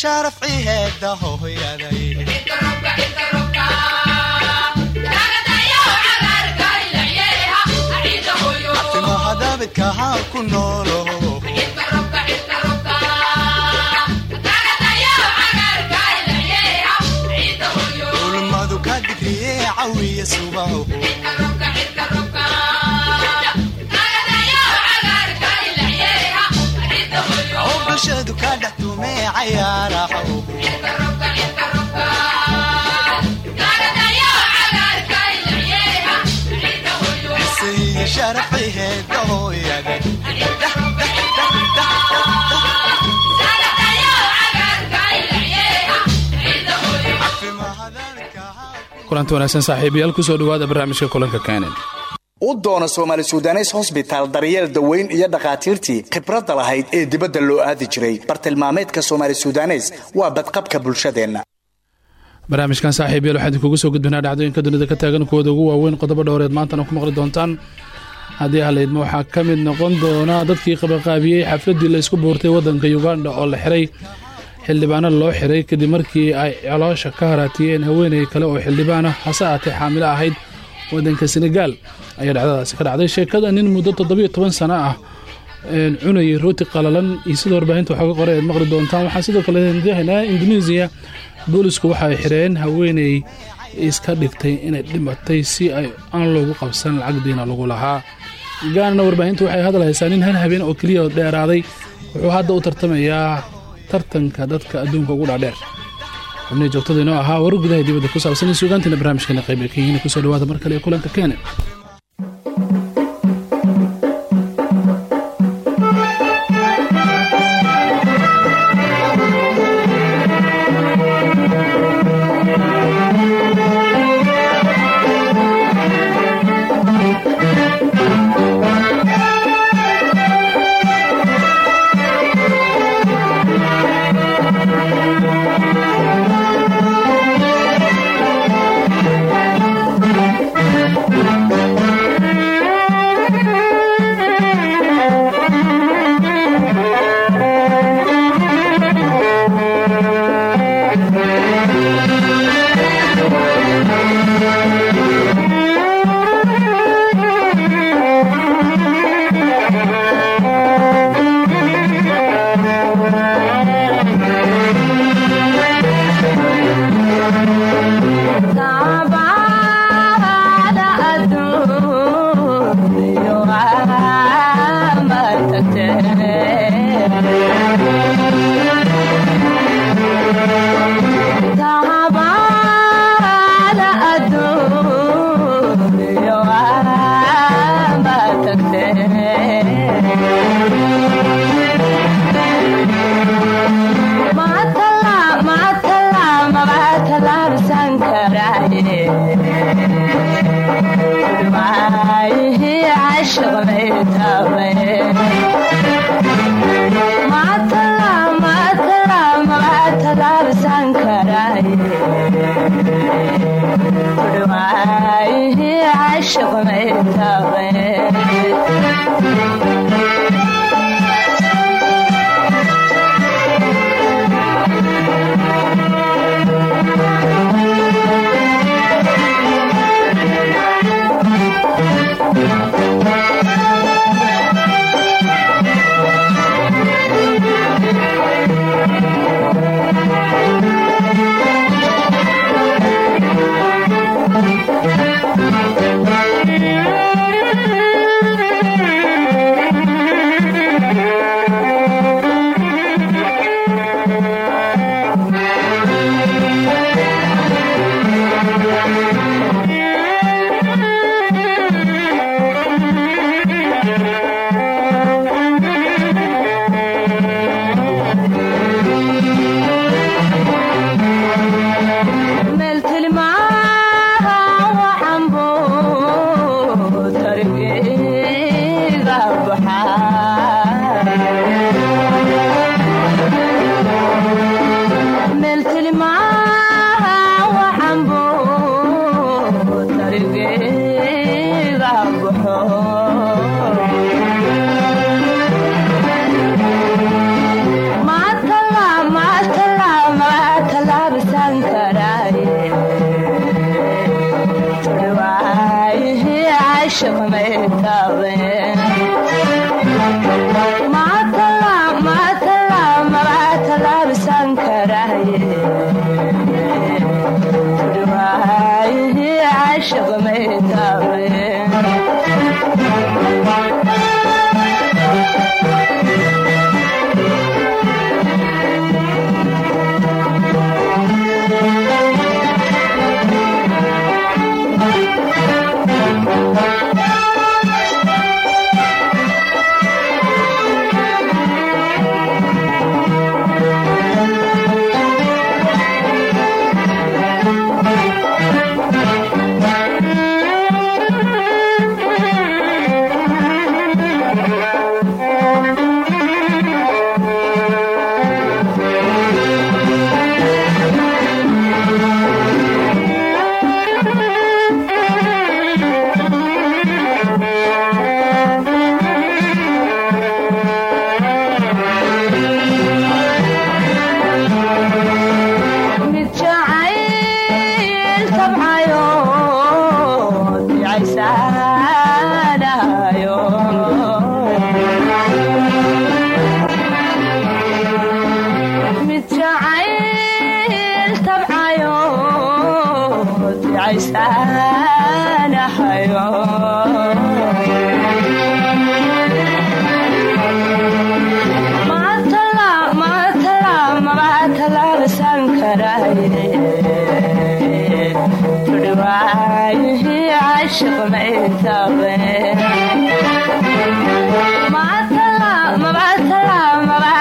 sharafciheeda hooyaday timahadabidkahaan ku noolo kulanti wanaagsan saaxiibayaal ku soo dhawaada barnaamijka kulanka kenen u doona soomaali sudanes hosbitaal daryeel daweyn iyo dhakhaatiirtii khibradda lahayd ee dibadda loo aadi jiray. Bartilmaameedka soomaali sudanes waa badqabka bulshadeenna. Barnaamijkan saaxiibayaal waxaan idinkugu soo gudbinaa dhacdooyinka dunida ka taagan kuwooda ugu waaweyn qodobo dhowreed maantana ku maqli doontaan. Haddii haleydma waxaa ka mid noqon doona dadkii qabaqaabiyey xafladdii la isku buurtay waddanka uganda oo la xiray. Xildhibaano loo xiray kadib markii ay coloosha ka haraatiyeen haweeney kale oo xildhibaana hase aatee xaamilo ahayd waddanka senegaal ayaa dhacdadaasi ka dhacday sheekada nin muddo toddobiyo toban sano ah cunayay rooti qalalan iyo sida warbaahinta waxooga qoray aad maqli doontaan. Waxaa sidoo kale dahaynaa indonesiya boolisku waxa ay xireen haweeney iska dhigtay inay dhimatay si ay aan loogu qabsan lacag diina lagu lahaa. Gaanana warbaahintu waxay hadal haysaa nin hal habeen oo keliya dheeraaday wuxuu hadda u tartamayaa tartanka dadka adduunka ugu dhaadheer xubnihii joogtada inoo ahaa warar gudaha dibadda ku saabsan iyo suugaantiina barnaamijkeena qayb ay ka yihiin ku soo dhawaada mar kale ee kulanka kenen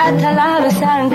mabatalaabsan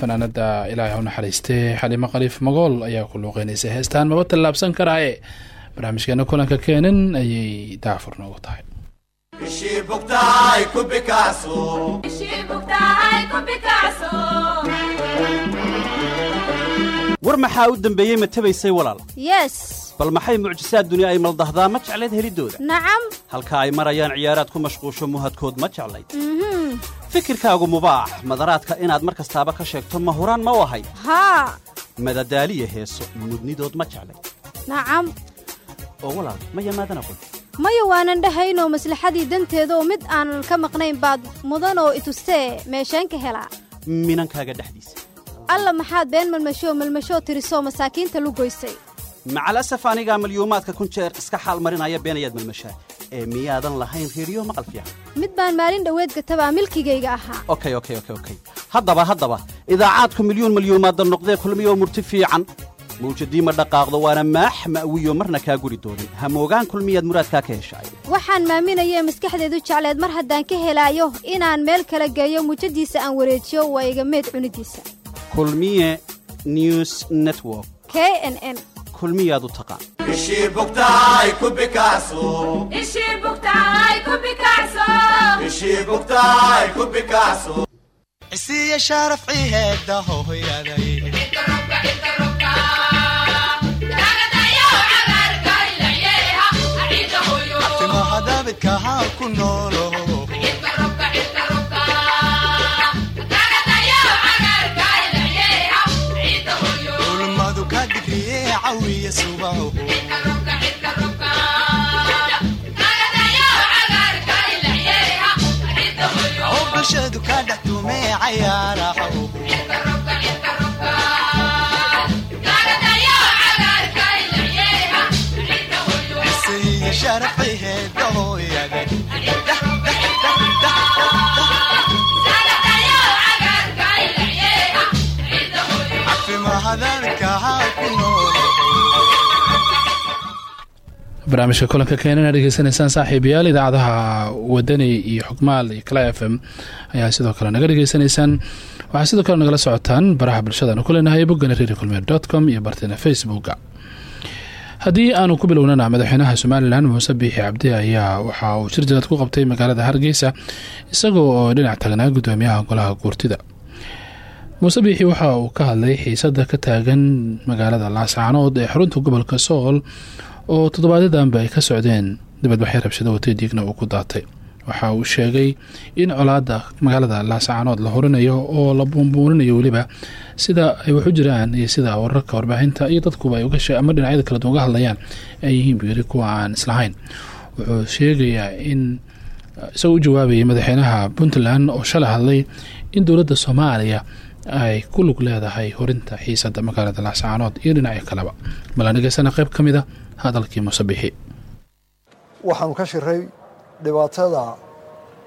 fanaanada ilaahay u naxariistay. Xalimo khaliif magool ayaa ku luuqeynaysa heestaan maba tallaabsan karaaye? Barnaamijkeena kulanka keenan ayay daafur noogu tahay. War maxaa u dembeeyey ma tabaysay walaal? Yes. Bal maxay mucjisaad duni ay maldahdaa? Ma jeclayd heliddooda nacam halka ay marayaan ciyaaraad ku mashquusho muhadkood ma jeclayd fikirkaagu mubaax. Madaraadka inaad mar kastaaba ka sheegto ma huraan ma u ahayd haa. Madadaaliya heeso mudnidood ma jeclayd nacam. Oo walaal ma yamaadana qul maya waanan dhahaynoo maslaxadii danteeda oo mid aanan ka maqnayn baad mudanoo itustee meesheen ka helaa. Minankaaga dhexdiisa. Alla maxaad been malmashoo malmashoo tirisoo masaakiinta lugoysay macalasaf anigaa malyuumaadka kun jeer iska xaal marinaya beenayaad malmashaa ee miyaadan lahayn reeriyo maqal fiican. Mid baan maalin dhoweed gatabaa milkigayga ahaa. Okay okay okay okay. Haddaba haddaba idaacaadku milyuun malyuumaadda noqdee kulmiyoo murti fiican. Mawjadii ma dhaqaaqdo waana maax ma'wiyo marna kaa guri doonin. Hamoogaan kulmiyaad muraadkaa ka heshaay waxaan maaminayee maskaxdeedu jecleed mar haddaan ka helaayo inaan meel kala geeyo mujadiisa aan wareejiyo waa iga meed cunidiisa. Kulmiye news network. K n n kulmiyaad u taqaan cisiiya sharaf ciheeda hooyaday. Timaha daabidka haa ku noolo cawiya subaho bulshadu ka dhex tumee cayaaraho cisiiya sharaf barnaamijka kulanka keenana dhegeysanaysaan saaxiibayaal idaacadaha wadani iyo xukmaal iyo kala f ayaa sidoo kale naga dhegeysanaysaan waxaa sidoo kale nagala socotaan baraha bulshadaanu ku leenahay boggana redio kulmeer iyo bartina facebooka haddii aanu ku bilownana madaxweynaha somalilan muuse biixi cabdi ayaa waxa uu shir jilad ku qabtay magaalada hargeysa isagoo oo dhinac tagnaa gudoomiyaha golaha guurtida. Muuse biixi waxa uu ka hadlay xiisada ka taagan magaalada laascaanood ee xarunta gobolka sool oo toddobaadyaddanba ay ka socdeen dibadbaxyo rabshado watay diigna uu ku daatay. Waxa uu sheegay in colaada magaalada laascaanood la horinayo oo la buunbuuninayo weliba sida ay wax u jiraan iyo sida wararka warbaahinta iyo dadkuba ay ama dhinacyada kala duwan uga hadlayaan ay yihiin buu yiri kuwa aan islahayn wuxuu sheegayaa in isagoo u jawaabayay madaxweynaha puntland oo shalay hadlay in dowladda soomaaliya ay ku lug leedahay horinta xiisada magaalada laascaanood iyo dhinacyo kaleba. Balaan dhegeysana qayb ka mid a hadalkii muuse bixi waxaanu ka shiray dhibaatada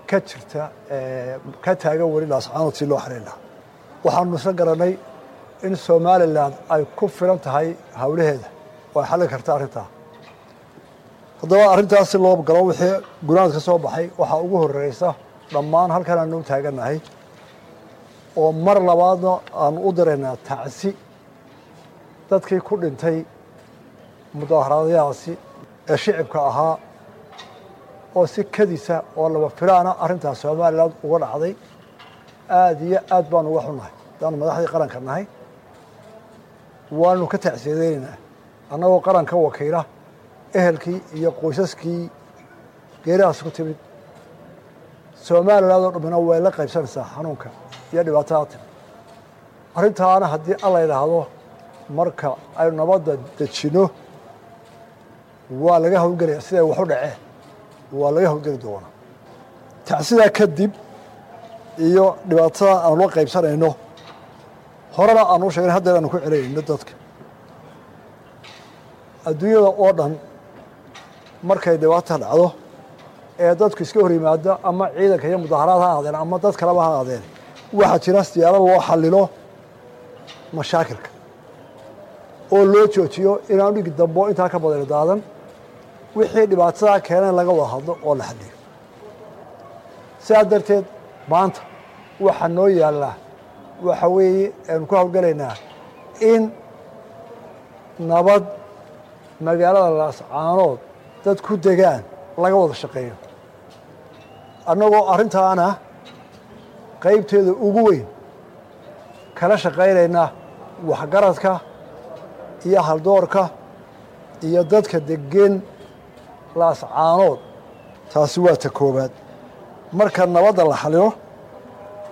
ka jirta ka taagan weli laascaanood si loo xareyn lahaa waxaanu isla garannay in somalilan ay ku filan tahay howlaheeda oo ay xallin karta arrintaa. Haddaba arrintaas si loo galo wixii gunaad ka soo baxay. Waxaa ugu horreysa dhammaan halkan aanu u taagannahay oo mar labaadna aanu u diraynaa tacsi. Dadkii ku dhintay mudaaharaadyahaasi ee shicibka ahaa oo si kadisa oo laba filaana arrintaas somalilan uga dhacday aada iyo aad baanu uga xunnahay haddaanu madaxdii qaranka nahay. Waanu ka tacsiyadeynaynaa annagoo qaranka wakiila ehelkii iyo qoysaskii geerahaas ku timid somaliland oo dhammina way la qaybsanaysaa xanuunka iyo dhibaatada timi arrintaana haddii alla yidhaahdo marka aynu nabadda dejinno waa laga hawlgelaya siday waxu dhaceen. Waa laga hawlgeli doonaa. Tacsidaa kadib iyo dhibaatada aanu la qaybsanayno horena aanu u sheegna haddeer aanu ku celinayno dadka. Adduunyada oo dhan markay dhibaata dhacdo ee dadku iska hor yimaado ama ciidanka iyo mudaaharaad ha aadeen ama dad kaleba ha aadeen waxaa jira siyaalo loo xallilo mashaakilka oo loo joojiyo inaanu dhigi dambo intaa ka badan daadan wixii dhibaatadaa keeneen laga wada hadlo oo la xalliyo sidaa darteed maanta waxaa noo yaallaa waxa weeye aynu ku hawlgalaynaa in nabad magaalada laascaanood dad ku degaan laga wada shaqeeyo. Annagoo arrintaana qaybteeda ugu weyn kala shaqaynayna waxgaradka iyo haldoorka iyo dadka degeen laascaanood taasi waa ta koowaad. Marka nabadda la xalilo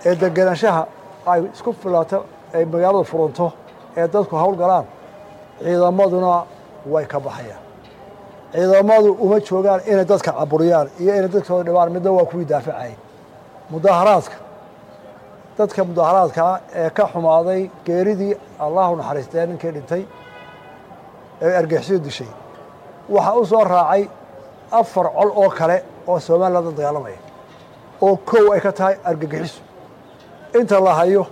ee degenaanshaha ay isku filaato ay magaaladu furanto ee dadku hawl galaan ciidamaduna way ka baxayaan. Ciidamadu uma joogaan inay dadka caburiyaan iyo inay dadkooda dhibaan midna waa kuwii daafacayay mudaaharaadka dadka mudaharaadkaa ee ka xumaaday geeridii allahu naxariistee ninkii dhintay ee argixisyo dishay waxaa u soo raacay afar col oo kale oo somalilan la dagaalamaya oo kow ay ka tahay argagixiso inta la hayo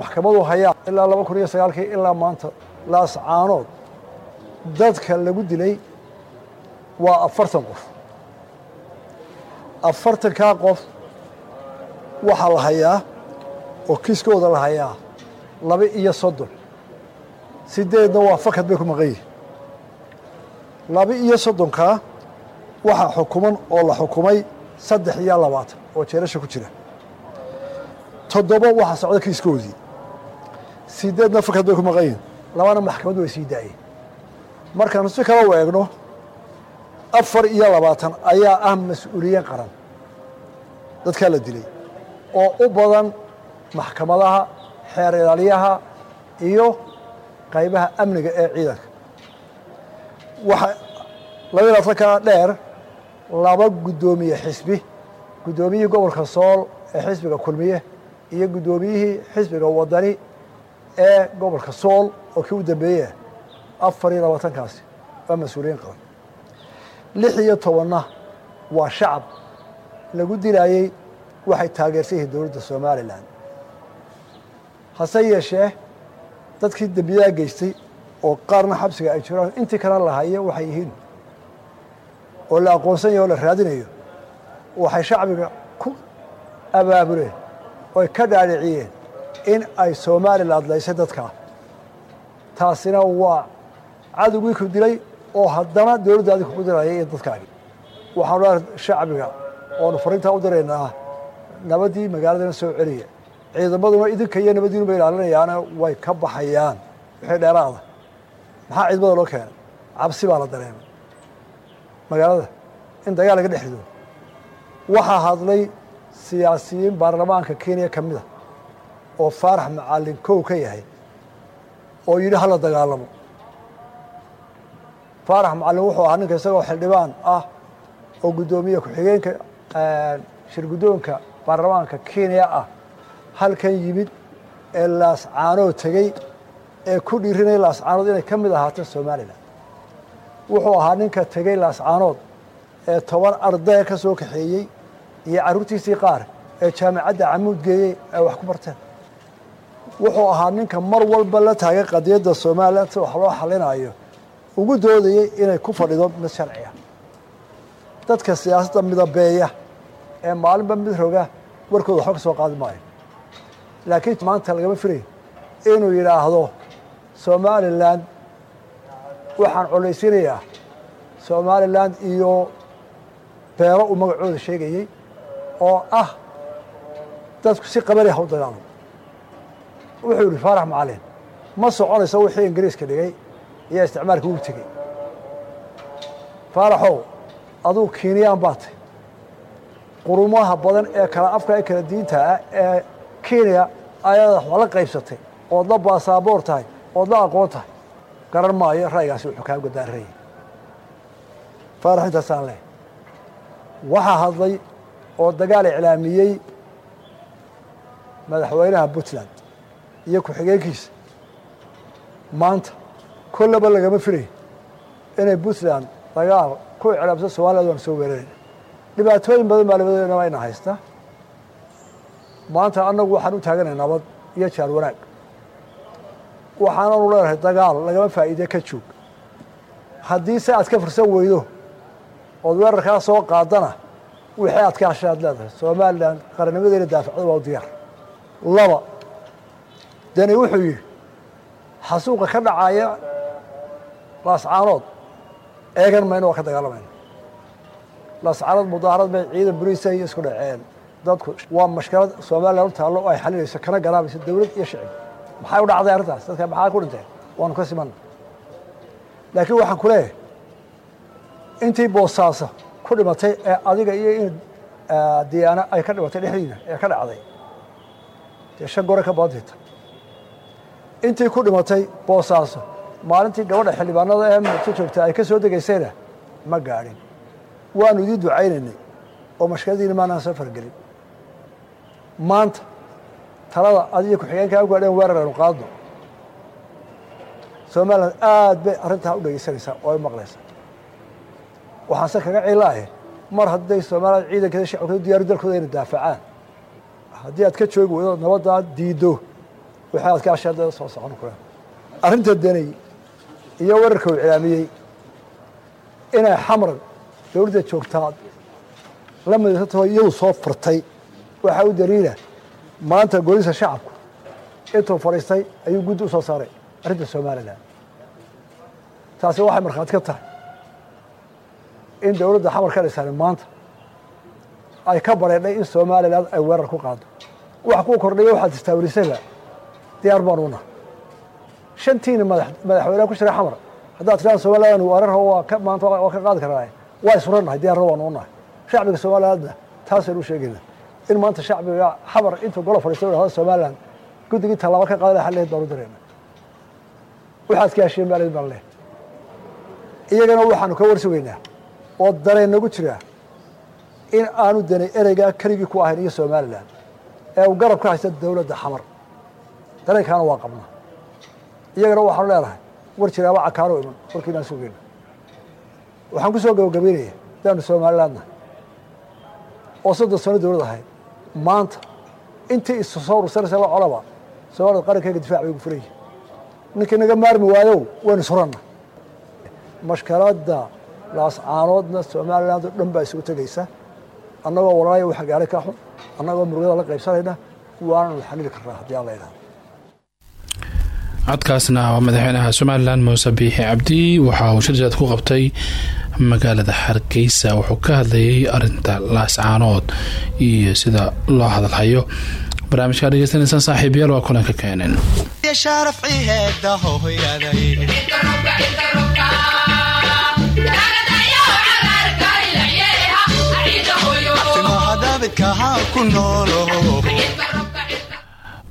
maxkamadu hayaan ilaa laba kun iyo sagaalkii ilaa maanta laascaanood dadka lagu dilay waa afartan qof. Afartankaa qof waxaa la hayaa oo kiiskooda la hayaa laba iyo soddon. Sideedna waa fakad bay ku maqan yihiin laba iyo soddonkaa waxaa xukuman oo la xukumay saddex iyo labaatan oo jeelasha ku jira. Toddoba waxaa socda kiiskoodii. Sideedna fakad bay ku maqan yihiin labana maxkamaddu way sii daayeen. Markaanu si kale u eegno afar iyo labaatan ayaa ah mas'uuliyiin qaran. Dadkaa la dilay oo u badan maxkamadaha xeer ilaaliyaha iyo qaybaha amniga ee ciidanka. Waxa laba iyo labaatankaa dheer laba guddoomiye xisbi guddoomiyihii gobolka sool ee xisbiga kulmiye iyo guddoomiyihii xisbiga wadani ee gobolka sool oo kii u dambeeyey afar iyo labaatankaasi waa mas'uuliyiin qaban. Lix iyo tobanna waa shacab lagu dilaayey waxay taageersan yihiin dowladda somalilan hase yeeshee dadkii dembiyadaa geystay oo qaarna xabsiga ay jiraan intii kalena la hayo waxay yihiin oo la aqoonsan yahe oo la raadinayo waxay shacbiga ku abaabuleen oy ka dhaadhiciyeen in ay somalilan adlaysay dadkaa taasina waa cadowgii ku dilay oo haddana dowladdaadii kugu diraya iyo dadkaagii waxaanu leeahay shacbiga oonu fariintaa u diraynaa nabaddii magaaladana soo celiya ciidamaduna idinka iyo nabadiinu bay ilaalinayaana way ka baxayaan. Wixii dheeraada. Maxaa ciidamada loo keenay? Cabsi baa la dareemay magaalada. In dagaal laga dhex rido. Waxaa hadlay siyaasiyiin baarlamaanka kenya ka mid a oo faarax macallin kow ka yahay oo yidhi hala dagaalamo. Faarax macallin wuxuu ahaa ninka isagoo xildhibaan ah oo guddoomiye ku-xigeenka shir guddoonka baarlamaanka kenya ah halkan yimid ee laascaanood tegey ee ku dhiirinaya laascaanood inay ka mid ahaato somalilan wuxuu ahaa ninka tegey laascaanood ee toban ardaya ka soo kaxeeyey iyo carruurtiisii qaar ee jaamicadda camuud geeyey ay wax ku barteen. Wuxuu ahaa ninka mar walba la taagay qadiyadda somalilan si wax loo xalinayo ugu doodayey inay ku fadhido mid sharciga dadka siyaasadda midabeeya ee maalinba mid roga warkooda waxba ka soo qaadi maayo. Laakiin maanta lagama filay inuu yidhaahdo somalilan waxaan colaysinayaa somalilan iyo beelo uu magacooda sheegayey oo ah dadku si qabali ha u dagaalamo wuxuu yihi faarax macalin ma soconayso wixii ingiriiska dhigay iyo isticmaalka ugu tegey. Faaraxow aduu kiiniyaan baa tay qurumaha badan ee kala afka kala diinta ah ee kenya ayaad wax la qaybsatay ood la baasaboor tahay ood la aqoon tahay garan maayo ra'yigaasi wuxuu kaa godaarayay faarax intaasaan leh. Waxaa hadlay oo dagaal iclaamiyey madaxweynaha puntland iyo ku-xigeenkiisa. Maanta kollaba lagama filay inay puntland dagaal ku iclaamsa somaliland waan soo weerarayn dhibaatooyin badan baa labadeena ina haysta. Maanta annagu waxaan u taaganay nabad iyo jaar wanaag waxaananu leenahay dagaal lagama faa'iide ka joog haddii se aad ka fursan weydo ood weerarkaa soo qaadana wixii aad ka hashay aad leedahay. Somalilan qarannimadeena daafacda waa u diyaar. Laba deni wuxuu yidhi xasuuqa ka dhacaya laascaanood eegan mayno waa ka dagaalamayna laascaanood mudaharad bay ciidan buriisa iyo isku dhaceen. Dadku waa mashkalad somalilan u taallo oo ay xalinayso kana garaabayso dowlad iyo shicib maxay u dhacday arrintaas? Dadka maxaa ku dhinteen waanu ka simanna laakiin waxaan ku leeyahay intii boosaasa ku dhimatay ee adiga iyo in diyaana ay ka dhimatay dhexdiina ee ka dhacday dee shan gore ka badanta intii ku dhimatay boosaaso maalintii gabadha xildhibaanada ee muqto joogta ay ka soo degaysayna ma gaadhin. Waanu idiin ducaynaynay oo mashkaladiina maanaan soo fargelin maanta talada adiyo ku-xigeenkaa u gaadheen weerar aynu qaadno. Somalilan aad bay arrintaa u dhegeysanaysaa oo ay maqlaysaa waxaanse kaga cilaahe mar hadday somalilan ciidankeeda shacabkeeda diyaaru dalkooda inay daafacaan. Haddii aad ka joogi weydo nabaddaa diiddo waxay aad ka ashaadada soo socon kuraan arrinta deney iyo weerarka uu iclaamiyey inay xamar dowladda joogtaa la midaysatao iyadu soo furtay waxaa u daliila maanta golisa shacabku. Intuu fadhiistay ayuu guddi u soo saaray. Arrinta somalilan taasi waxay markhaati ka tahay in dowladda xamar ka dhisaani maanta. Ay ka bareedhay in somalilan ay weerar ku qaado. Wax kuu kordhaya waxaad istaawilisayba diyaar baan una shantiina mada madaxweyneha ku jiray xamar. Haddaad tidhahda somalilan waa ka maanta waa ka qaadi karnaa waa isfurannahay diyaarna waan u nahay shacbiga somalilandna taasaynu u sheegayna in maanta shacbiga xamar intuu golo fadhiistay u dhahdo somalilan guddigii tallaabo ka qaada xal baan u dareena waxaad ka hesheen baa baan leh iyagana waxaanu ka warsugaynaa oo dareen nagu jiraa in aanu danay ereygaa keligii ku ahayn iyo somalilan ee uu garab ka haysta dowladda xamar. Dareenkaana waa qabnaa. Iyagana waxaanu leedahay war jiraaba cakaano iman warkiinaan sugayna waxaan ku soo gabagabaynaya daanu somalilandna. Oo soddon sano dowlad ahayd maanta intii isu soo la colaba soomaalida qarankeyga difac bay ugu furan yihiin ninkii naga maarmi waayow waynu suranna. Mashkaladda laascaanoodna somaliland oo dhan baa isugu tegaysa. Annagoo walaalaya waxa gaaray ka xun annagoo murugada la qaybsanayna waananu xalili karnaa haddii aan la codkaasna waa madaxweynaha somalilan muuse biixi cabdi waxa uu shirjad ku qabtay magaalada hargeysa. Wuxuu ka hadlayay arinta laascaanood iyo sida loo hadalhayo. Barnaamijkaa dhegeysanaysaan saaxiib yaal waa kulanka keeneen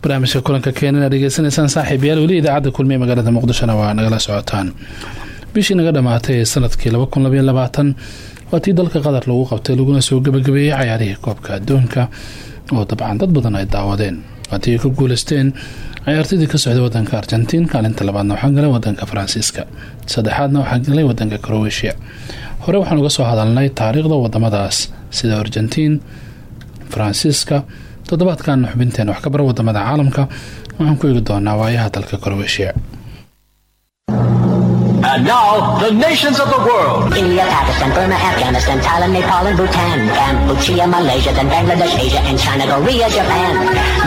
barnaamijka kulanka keenan aad dhegeysanaysaan saaxiib yaal weli idaacadda kulmiye magaalada muqdishona waa nagala socotaan bishii naga dhammaatay ee sannadkii waa tii dalka qatar lagu qabtay laguna soo gebagabeeyey cayaarihii koobka adduunka oo dabcan dad badan ay daawadeen. Waatii ay ku guuleysteen cayaartadii ka socday wadanka argentiin kaalinta labaadna waxaa galay wadanka faransiiska saddexaadna waxaa galay wadanka croweshia hore waxaan uga soo hadalnay taariikhda wadamadaas sida argentiin faransiiska toddobaadkan xubinteena wax ka bara waddamada caalamka waxaan ku eegi doonaa waayaha dalka croweshia And now, the nations of the world. India, Pakistan, Burma, Afghanistan, Thailand, Nepal, and Bhutan, Cambodia, Malaysia, then Bangladesh, Asia, and China, Korea, Japan,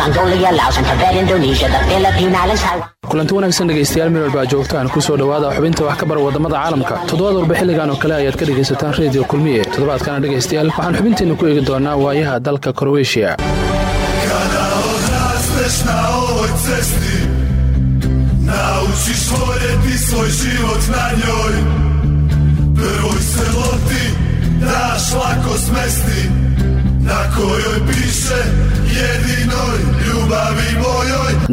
Mongolia, Laos, and Tibet, Indonesia, the Philippine Islands, Taiwan. kulanti wanaagsan dhegaystayaal meel walba joogtaan ku soo dhowaada xubinta wax ka bara waddamada caalamka. Toddobaad walba xilligan oo kale ayaad ka dhegaysataan redio kulmiye. Toddobaadkana dhegaystayaal waxaan xubinteena ku eegi doonaa waayaha dalka kroweshiya Naučiš voljeti svoj život na njoj. Prvoj se loti daš lako smesti Na kojoj piše jedinoj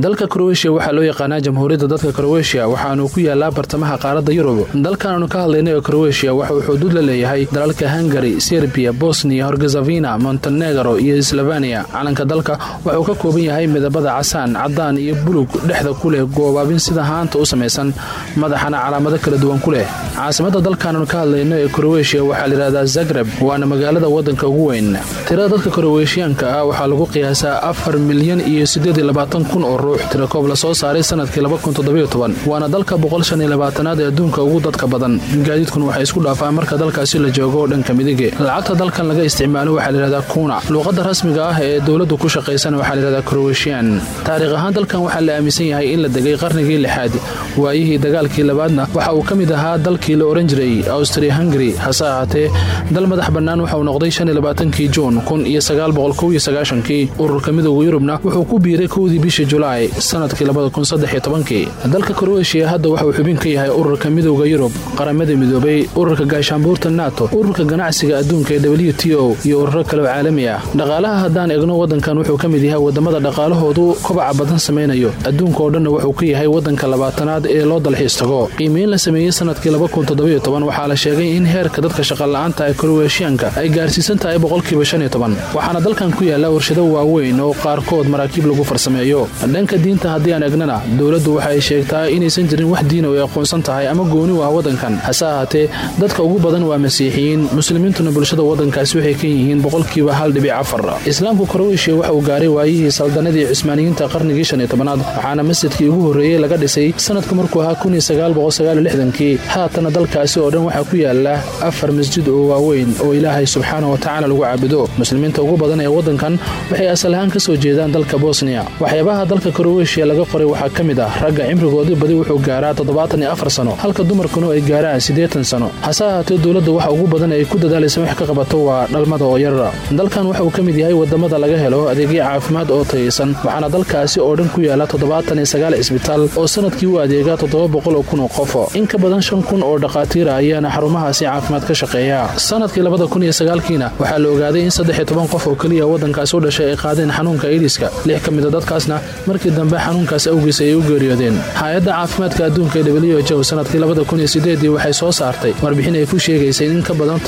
dalka kroweshiya waxaa loo yaqaanaa jamhuuriyadda dadka kroweshiya waxaanuu ku yaalaa bartamaha qaaradda yurub. Dalkanaanu ka hadlaynay oo kroweshiya waxauu xuduud la leeyahay dalalka hungari serbiya bosniya horgazavina montenegro iyo sloveniya calanka dalka waxauu ka kooban yahay midabada casaan cadaan iyo buluug dhexda ku leh goobaabin sida haanta u samaysan madaxana calaamado kala duwan ku leh. Caasimada dalkanaanu ka hadlayno ee kroweshiya waxaa layidhahdaa zagreb waana magaalada wadanka ugu weyn. Tirada dadka kroweshiyaanka ah waxaa lagu qiyaasaa afar milyan iyo iyo labaatan kun oo ruux tirakoob la soo saaray sannadkii waana dalka boqolshaniyoabaatanaad ee adduunka ugu dadka badan. Gaadiidkun waxay isku dhaafaan marka dalkaasi la joogo dhanka midige. Lacagta dalkan laga isticmaalo waxaa layihahdaa kuna. Luuqadda rasmiga ah ee dowladdu ku shaqaysan waxaa layihahdaa kroweshian taariikh ahaan dalkan waxaa la aaminsan yahay in la degay qarnigii lixaad. Waayihii dagaalkii labaadna waxa uu ka mid ahaa dalkii la oran jiray austria hungari hase ahaatee dal madax bannaan waxauu noqday kii juun kii ururka midooda yurubna wuxuu ku biiray kowdii bishii julaay sannadkii dalka kroweshiya hadda waxauu xubin ka yahay ururka midooda yurub qaramada midoobay ururka gaashaanbuurta nato ururka ganacsiga adduunka ee w t o iyo ururo kale oo caalami ah. Dhaqaalaha haddaan eegno wadankan wuxuu ka mid yahay waddamada dhaqaalahoodu kobaca badan samaynayo. Adduunka oo dhanna wuxuu ka yahay wadanka labaatanaad ee loo dalxiis tago qiimeyn la sameeyey sannadkii waxaa la sheegay in heerka dadka shaqola'aanta ee kroweshiyaanka ay gaarsiisan tahay boqolkiiba waxaana dalkan ku yaalla warshado waaweyn oo qaarkood maraakiib lagu farsameeyo. Dhanka diinta haddii aan egnana dowladdu waxa ay sheegtaa inaysan jirin wax diin oo ay aqoonsan tahay ama gooni u ah waddankan. Hase ahaatee dadka ugu badan waa masiixiyiin. Muslimiintuna bulshada waddankaasi waxay ka yihiin boqolkiiba hal dhibic afar. Islaamku koroweshiya waxa uu gaaray waayihii saldanadii cismaaniyiinta qarnigii shan iyo waxaana masjidkii ugu horreeyey laga dhisay sanadku markuu ahaa kun iyo sagaal haatana dalkaasi oo dhan waxaa ku yaalla afar masjid oo waaweyn oo ilaahay subxaana wa tacaala lagu caabudo. Muslimiinta ugu badan ee waddankan waxay asal ahaan ka soo bosniya waxyaabaha dalka koroweshiya laga qoray waxaa ka mid ah ragga cimrigoodii badi wuxuu gaaraa toddobaatan iyo afar sano halka dumarkuna ay gaaraan siddeetan sano. Hase ahaatee dowladda waxa ugu badan ay ku dadaalaysa wax ka qabato waa dhalmada oo yar dalkan waxa uu ka mid yahay waddamada laga helo adeegyo caafimaad oo tayaysan waxaana dalkaasi oo dhan ku yaalla toddobaatan iyo sagaal cisbitaal oo sannadkii u adeega toddoba boqol qof. In ka badan shan kun oo dhakhaatiira ayaana xarumahaasi caafimaad ka shaqeeya. Sanadkii labada kun waxaa la ogaaday in saddex iyo toban qof oo keliya waddankaasi u dhashay ay qaadeen xanuunka idiska ka mida dadkaasna markii dambe xanuunkaasi awgiis ayay u geeriyoodeen. Hay'adda caafimaadka adduunka w h o sannadkii waxay soo saartay warbixin ay ku sheegaysay in ka badan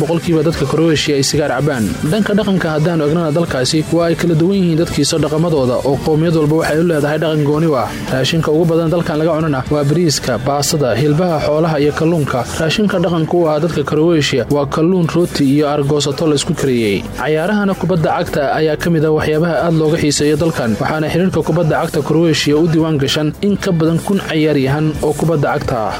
boqolkiiba dadka koroweshiya ay sigaar cabaan. Dhanka dhaqanka haddaanu egnana dalkaasi waa ay kala duwan yihiin dadkiisa dhaqamadooda oo qowmiyad walba waxay u leedahay dhaqan gooni u ah. Raashinka ugu badan dalkan laga cunana waa bariiska baasada hilbaha xoolaha iyo kalluunka. Raashinka dhaqanka u ah dadka koroweshiya waa kalluun rooti iyo argoosato la isku kariyey. Cayaarahana kubadda cagta ayaa ka mid ah waxyaabaha aad looga xiiseeyo dalkan waxaana xiriirka kubadda cagta koroweshiya u diiwaan gashan in ka badan kun cayaaryahan oo kubadda cagta ah.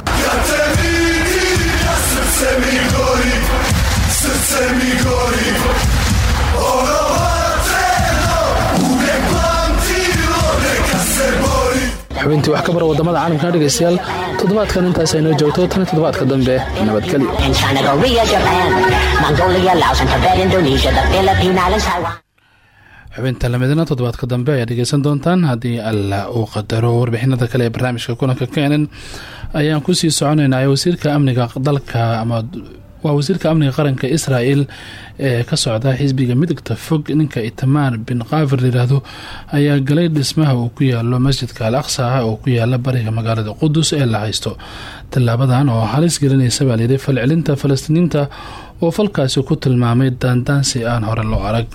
Xubintii wax ka bara waddamada caalamkana dhegaystayaal toddobaadkan intaas aynoo joogto tan toddobaadka dambe nabadgelyo xubinta lamidna toddobaadka dambe ayaa dhegeysan doontaan. Haddii alla uu qadaro warbixinada kale ee barnaamijka kulanka keenan ayaan ku sii soconaynaa wasiirka amniga dalka ama waa wasiirka amniga qaranka israel ee ka socda xisbiga midigta fog. Ninka itmaan bin kaafir layiraahdo ayaa galay dhismaha uu ku yaalo masjidka al aqsa ah oo ku yaalla bariga magaalada qudus ee la haysto. Tallaabadan oo halis gelinaysa baa layidhi falcelinta falastiiniinta oo falkaasi ku tilmaamay daandaansi aan hore loo arag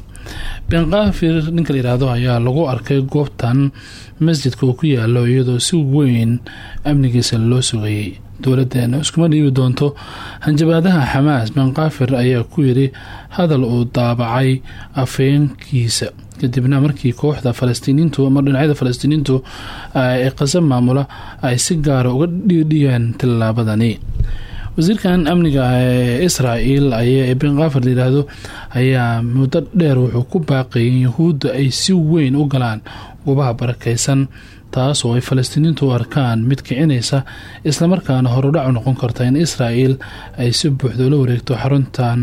bin kaafir ninka layidhaahdo ayaa lagu arkay goobtan masjidka uu ku yaalo iyadoo si weyn amnigiisa loo sugayay. Dowladeena iskuma dhiibi doonto hanjabaadaha xamaas bin kaafir ayaa ku yidhi hadal uu daabacay afeenkiisa. Kadibna markii kooxda falastiiniintu ama dhinacyada falastiiniintu ee qasa maamula ay si gaara uga dhiidhiyeen tillaabadani wasiirkan amniga ee israel ee bin kaafir layidhaahdo ayaa muddo dheer wuxuu ku baaqayay in yahuudda ay si weyn u galaan goobaha barakeysan taas oo ay falastiiniintu u arkaan mid kicinaysa islamarkaana horudhac u noqon karta in israel ay si buuxda ula wareegto xaruntan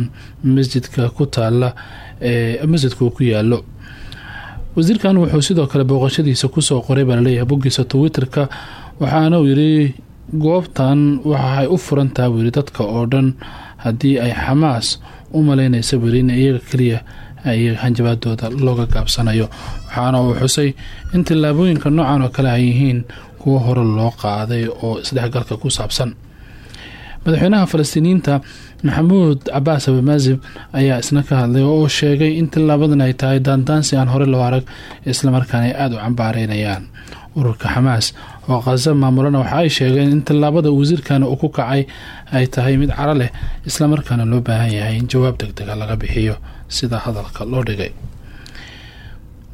masjidka ku taala masjidka uu ku yaalo wasiirkan wuxuu sidoo kale booqashadiisa ku soo qoray baa la leeyahay boggiisa twitter-ka waxaana uu yidhi goobtan waxay u furantaha yidhi dadka oo dhan haddii ay xamaas u malaynaysa yidhi in iyaga keliya ay hanjabaadooda looga gaabsanayo. Waxaana uu xusay in tillaabooyinka noocan oo kale ay yihiin kuwo hore loo qaaday oo isdhexgalka ku saabsan. Madaxweynaha falastiiniyiinta maxamuud cabaas abamaasib ayaa isna ka hadlay oo sheegay in tillaabadan ay tahay daandaansi aan hore loo arag islamarkaana ay aada u cambaareynayaan. Ururka xamaas oo khaza maamulana waxa ay sheegeen in tallaabada wasiirkan uu ku kacay ay tahay mid caro leh islamarkaana loo baahan yahay in jawaab deg dega laga bixiyo sida hadalka loo dhigay.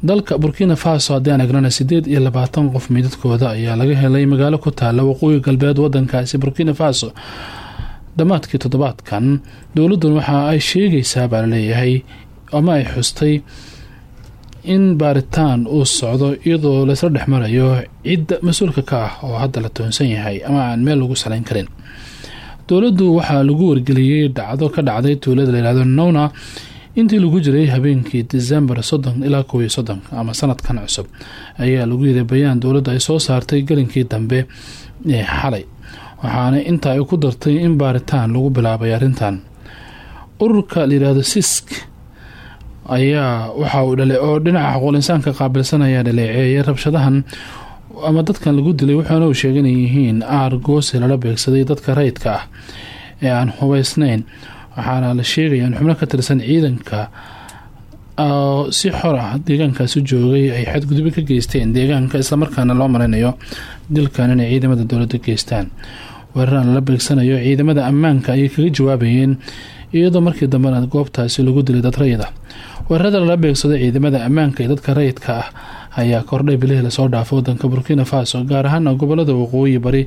Dalka burkina faso haddii aan egnana sideed iyo labaatan qof midadkooda ayaa laga helay magaalo ku taala waqooyi galbeed wadankaasi burkina faso. Dhammaadkii toddobaadkan dowladdan waxa ay sheegaysaa baa la leeyahay ama ay xustay in baaritaan uu socdo iyadoo laysla dhex marayo cidda mas'uulka ka ah oo hadda la toonsan yahay ama aan meel lagu salayn karin. Dowladdu waxaa lagu wargeliyey dhacdo ka dhacday tuulada layihahdo nowna intii lagu jiray habeenkii december soddon ilaa kow iyo soddon ama sanadkan cusub ayaa lagu yiray bayaan dowladda ay soo saartay gelinkii dambe ee xalay waxaana inta ay ku dartay in baaritaan lagu bilaabay arrintan. Ururka layihahdo sisk ayaa waxa uu dhale oo dhinaca xaquul insaanka qaabilsan ayaa dhaleeceeyay rabshadahan ama dadkan lagu dilay waxaana uu sheegay inay yihiin aar goosi lala beegsaday dadka rayidka ah ee aan hubeysnayn waxaana la sheegaya in xubno ka tirsan ciidanka oo si xor ah deegaankaasi joogay ay xadgudubyo ka geysteen deegaanka islamarkaana loo marinayo dilkan inay ciidamada dowladda geystaan. Weeraraan lala beegsanayo ciidamada ammaanka ayay kaga jawaabayeen iyadoo markii dambena goobtaasi lagu dilay dad rayid ah weerarada lala beegsado ciidamada ammaanka ee dadka rayidka ah ayaa kordhay bilihii la soo dhaafay wadanka burkina faso gaar ahaana gobollada waqooyi bari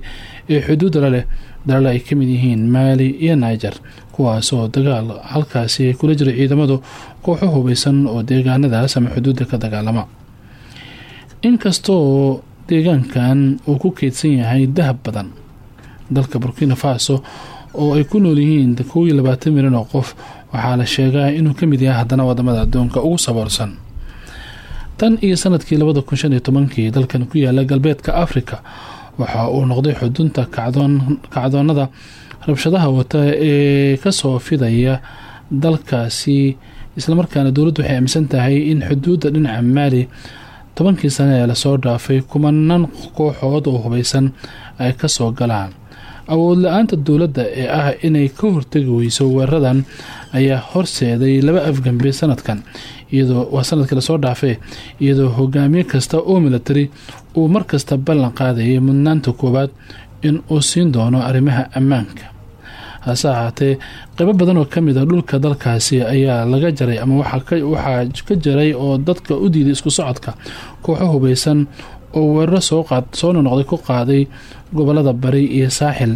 ee xuduudala leh dalal ay ka mid yihiin maali iyo niger kuwaasoo dagaal halkaasi ay kula jira ciidamadu kooxo hubeysan oo deegaanadaas ama xuduudda ka dagaalama. Inkastoo deegaankan uu ku keydsan yahay dahab badan dalka burkina faso oo ay ku nool yihiin kow iyo labaatan milyan oo qof waxaa la sheegaa inuu ka mid yahay haddana waddamada adduunka ugu saboolsan. Tan iyo sannadkii labada kun shan iyo tobankii dalkan ku yaalla galbeedka africa waxa uu noqday xudunta kacdoonada rabshadaha wata ee ka soo fidaya dalkaasi islamarkaana dowladdu waxay aaminsan tahay in xuduudda dhinaca maali tobankii sane ee la soo dhaafay kumanaan kooxood oo hubeysan ay ka soo galaan awood la'aanta dowladda ee ah inay ka hortegi weyso weeraradan ayaa horseeday laba afgambe sanadkan iyadoo waa sannadkii la soo dhaafee iyadoo hogaamiye kasta oo military uu markasta ballan qaadayay mudnaanta koowaad in uu siin doono arrimaha ammaanka. Hase ahaatee qaybo badan oo ka mid a dhulka dalkaasi ayaa laga jaray ama waxaa ka jaray oo dadka u diiday isku socodka kooxo hubeysan oo weeraro soo nonoqday ku qaaday gobollada bari iyo saaxil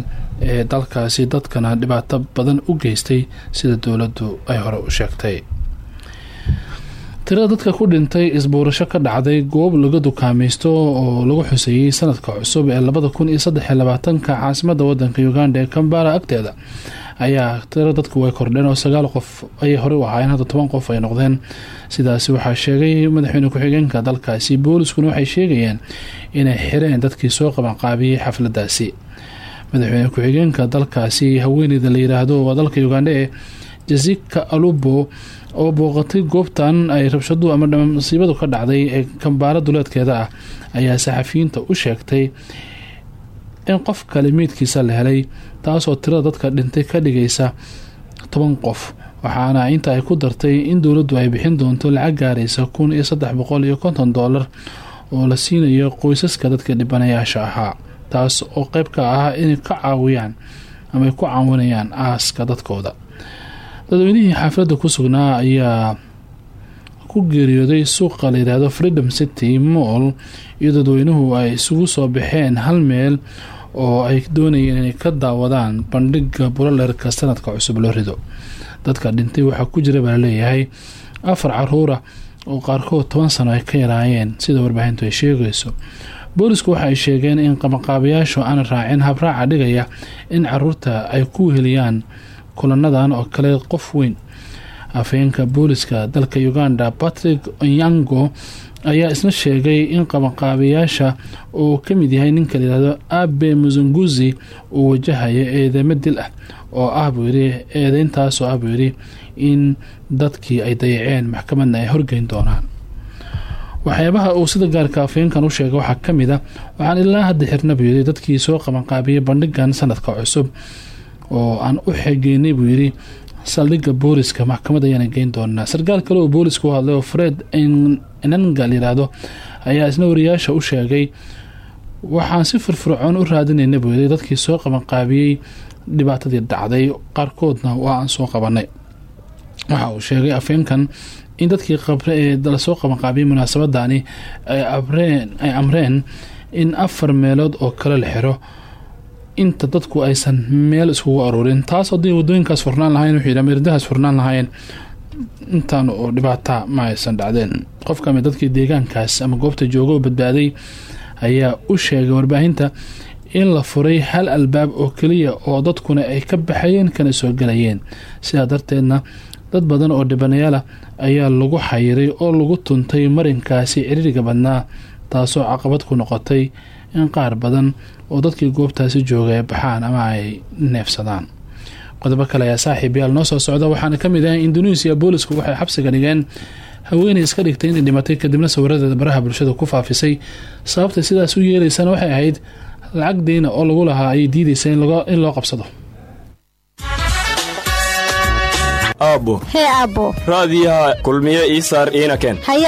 ee dalkaasi dadkana dhibaato badan u geystay sida dowladdu ay hore u sheegtay. Tirada dadka ku dhintay isbuurasho ka dhacday goob laga dukaamaysto oo lagu xuseeyey sanadka cusub ee labada kun iyo saddexiyo labaatanka caasimada wadanka uganda ee kambala agteeda ayaa tiro dadku way kordheen oo sagaal qof ayay horey u ahaayeen. Hadda toban qof ay noqdeen. Sidaasi waxaa sheegay madaxweyne ku-xigeenka dalkaasi booliskuna waxay sheegayeen inay xireen dadkii soo qabanqaabiyey xafladaasi. Madaxweyne ku-xigeenka dalkaasi haweeneyda la yiraahdo waa dalka uganda ee jasika alubo oo booqatay goobtan ay rabshadu ama masiibadu ka dhacday ee kambaalo duleedkeeda ah ayaa saxafiyiinta u sheegtay in qof kale meydkiisa la helay taasoo tirada dadka dhintay ka dhigaysa toban qof. Waxaana inta ay ku dartay in dowladdu ay bixin doonto lacag gaaraysa kun iyo saddex boqol iyo konton doolar oo la siinayo qoysaska dadka dhibanayaasha ahaa taas oo qeyb ka ah inay ka caawiyaan ama ku caawinayaan aaska dadkooda. Dadweynihii xaafladda ku sugnaa ayaa ku geeriyooday suuqa la yidhaahdo freedom city moll iyo dadweynuhu ay isugu soo baxeen hal meel oo ay doonayeen inay ka daawadaan bandhiga buloleerka sanadka cusub loo rido. Dadka dhintay waxaa ku jira baa la leeyahay afar caruura oo qaarkood toban sano ay ka yaraayeen sida warbaahintu ay sheegayso. Boolisku waxa ay sheegeen in qabanqaabayaashu aan raacin habraaca dhigaya in carruurta ay ku heliyaan kulanadan oo kale qof weyn. Afhayeenka booliska dalka uganda patrick onyango ayaa isna sheegay in qabanqaabayaasha uu ka mid yahay ninka layihahdo abe musunguzi uu wajahayo eedamo dil ah oo ah buu yiri eedeyntaasoo ah buu yiri in dadkii ay dayaceen maxkamadna ay horgeyn doonaan. Waxyaabaha uu sida gaarka afhayeenkan u sheegay waxaa ka mid a waxaan ilaa hadda xirna buu yiri dadkii soo qabanqaabiyay bandhigan sanadka cusub oo aan u xegeynay buu yiri saldhigga booliska maxkamad ayaana geyn doonaa sarkaal kale oo booliska hadlay oo fred enanga layiraahdo ayaa isna wariyaasha u sheegay waxaan si firfircoon u raadinayna yiri dadkii soo qabanqaabiyey dhibaatadii dhacday qaarkoodna waa aan soo qabanay waxa uu sheegay afeenkan in dadkii la soo qabanqaabiyay munaasabadani ay amreen in afar meelood oo kale la xiro inta dadku aysan meel iskugu aruurin taas haddii wadooyinkaas furnaan lahayn wuxuu yidhi mirdahaas furnaan lahayn intaan oo dhibaata ma aysan dhacdeen qof ka mid dadkii deegaankaas ama goobta jooga oo badbaaday ayaa u sheegay warbaahinta in la furay hal albaab oo keliya oo dadkuna ay ka baxayeen kana soo galayeen. Sidaa darteedna dad badan oo dhibanayaala ayaa lagu xayiray oo lagu tuntay marinkaasi ciriiriga badnaa taasoo caqabad ku noqotay in qaar badan oo dadkii goobtaasi jooga ay baxaan ama ay neefsadaan. Qodobo kale ayaa saaxiib yaal noo soo socda waxaana ka mid ah indonesia boolisku waxay xabsiga dhigeen haweeney iska dhigtay inay dhimatay kadibna sawiradeeda baraha bulshada ku faafisay. Sababta sidaas u yeelaysana waxay ahayd lacag deyna oo lagu lahaa ayay diideysa in loo qabsado. Aabbo. Hee aabbo. Raadiyaha kulmiye ii saar iina keen haye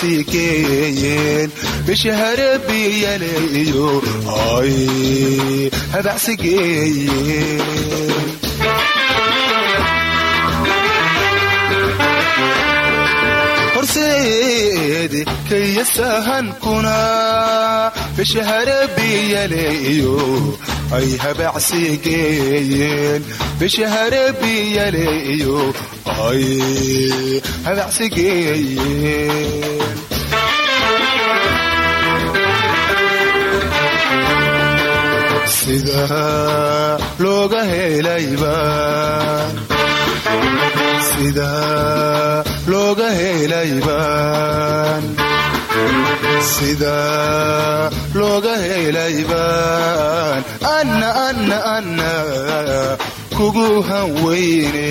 habacsi geeyeen ay habacsi geeyeen bishahare ay habacsi sida looga helayba sida looga helaybaan anna anna anna kugu sida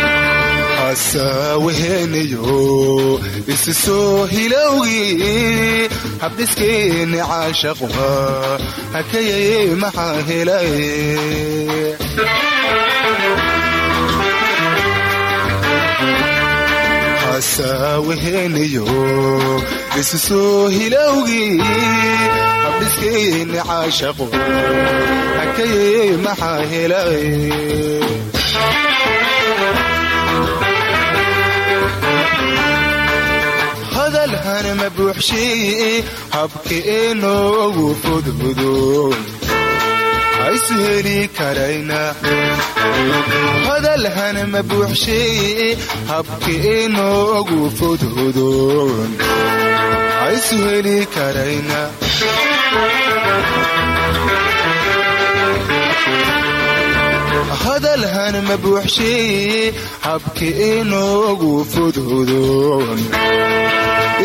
hasaaweheniyo isi soo hilowgii habdhiskeeni caashaqwa hakayaye maxaa helay hasaaweheniyo isi soo hilowgii habdhiskeeni caashaqwa hakayaye maxaa helay hadalhanma buuxshii habka inoogu fudhudo haysu heli karayna. Hadalhanma buuxshii habka inoogu fudhudon haysu heli karayna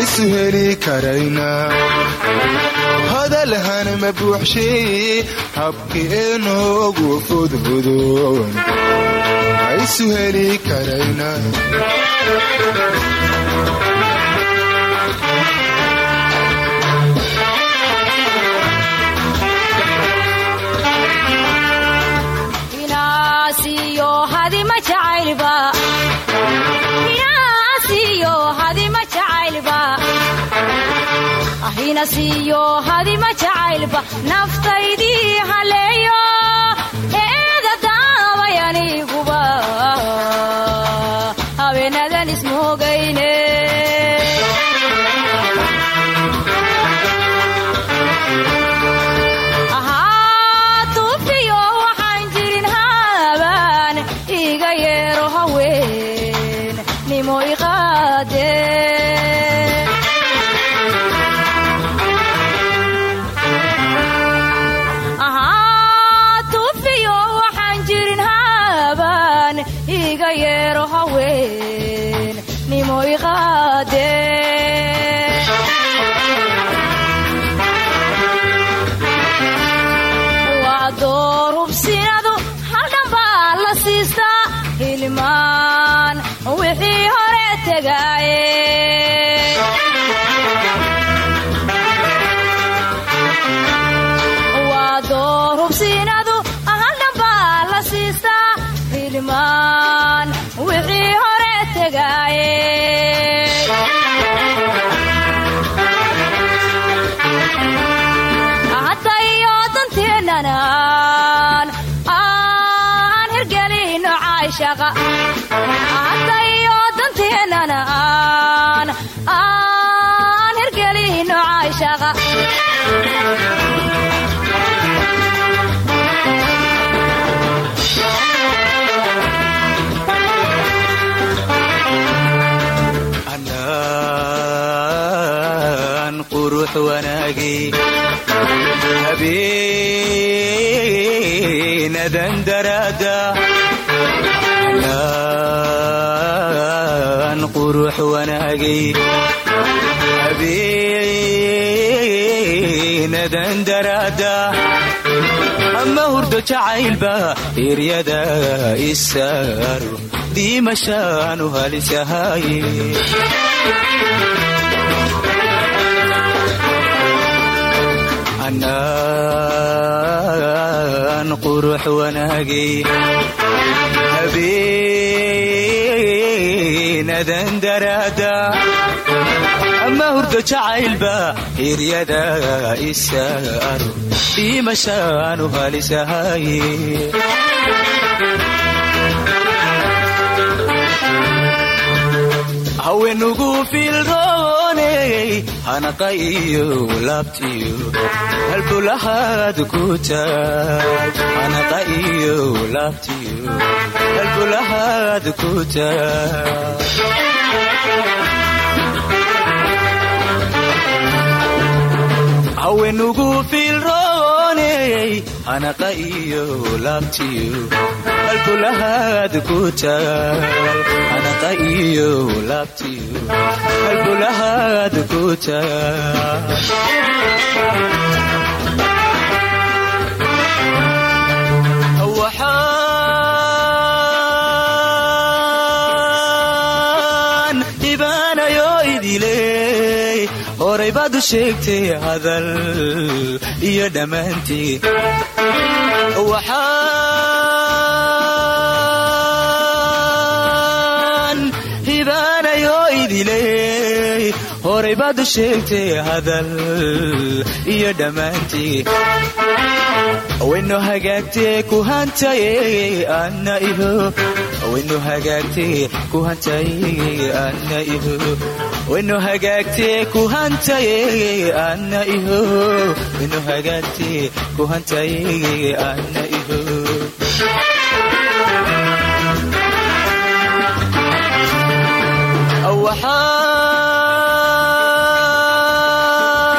isu heli karayna. Hadalhanma buuxshii habka inoogu fudhudon isu karayna ahinasiyo hadima jacaylba naftaydii haleeyo eeda daaway aniguba habeenadan ismoogayne habeenadan daraada ama hurdo jacaylba hiryada isaaru dhiimashaanu halisahaye anaan qurux wanaagay habeenadan daraada ama hurdo jacaylba hiryada isaaru dhiimashaanu halisahaye haweenugu filrooney taag hanaqa iyo laabtiyo halbulahaad ku taag haweenugu filrooney hanaqa iyo laabtiyo halbulahaad ku taag hanaqa iyo laabtiyo halbulahaad ku taag horay baad u sheegtay hadal iyo dhammaantii waxaan hibaanayo idiley horay baad u sheegtay hadal iyo dhammaantii wayno hagaagtee ku hantaye anna iho wayno hagaagtee ku hantaye anna iho wayno hagaagtee ku hantaye anna iho wayno hagaagtee ku hantaye anna iho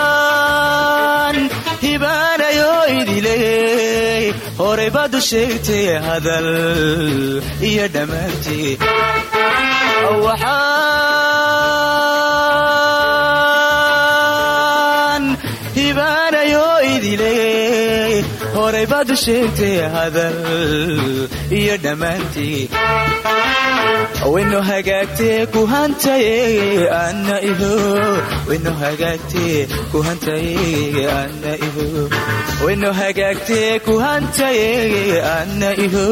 waxaan hibaanayo idiley horay baad u sheegtay hadal iyo dhammaantii idiley horay baad u sheegtay hadal iyo dhammaantii wayno hagaagtee ku hantaye anna iho wayno hagaagtee ku hantaye anna iho wayno hagaagtee ku hantaye anna iho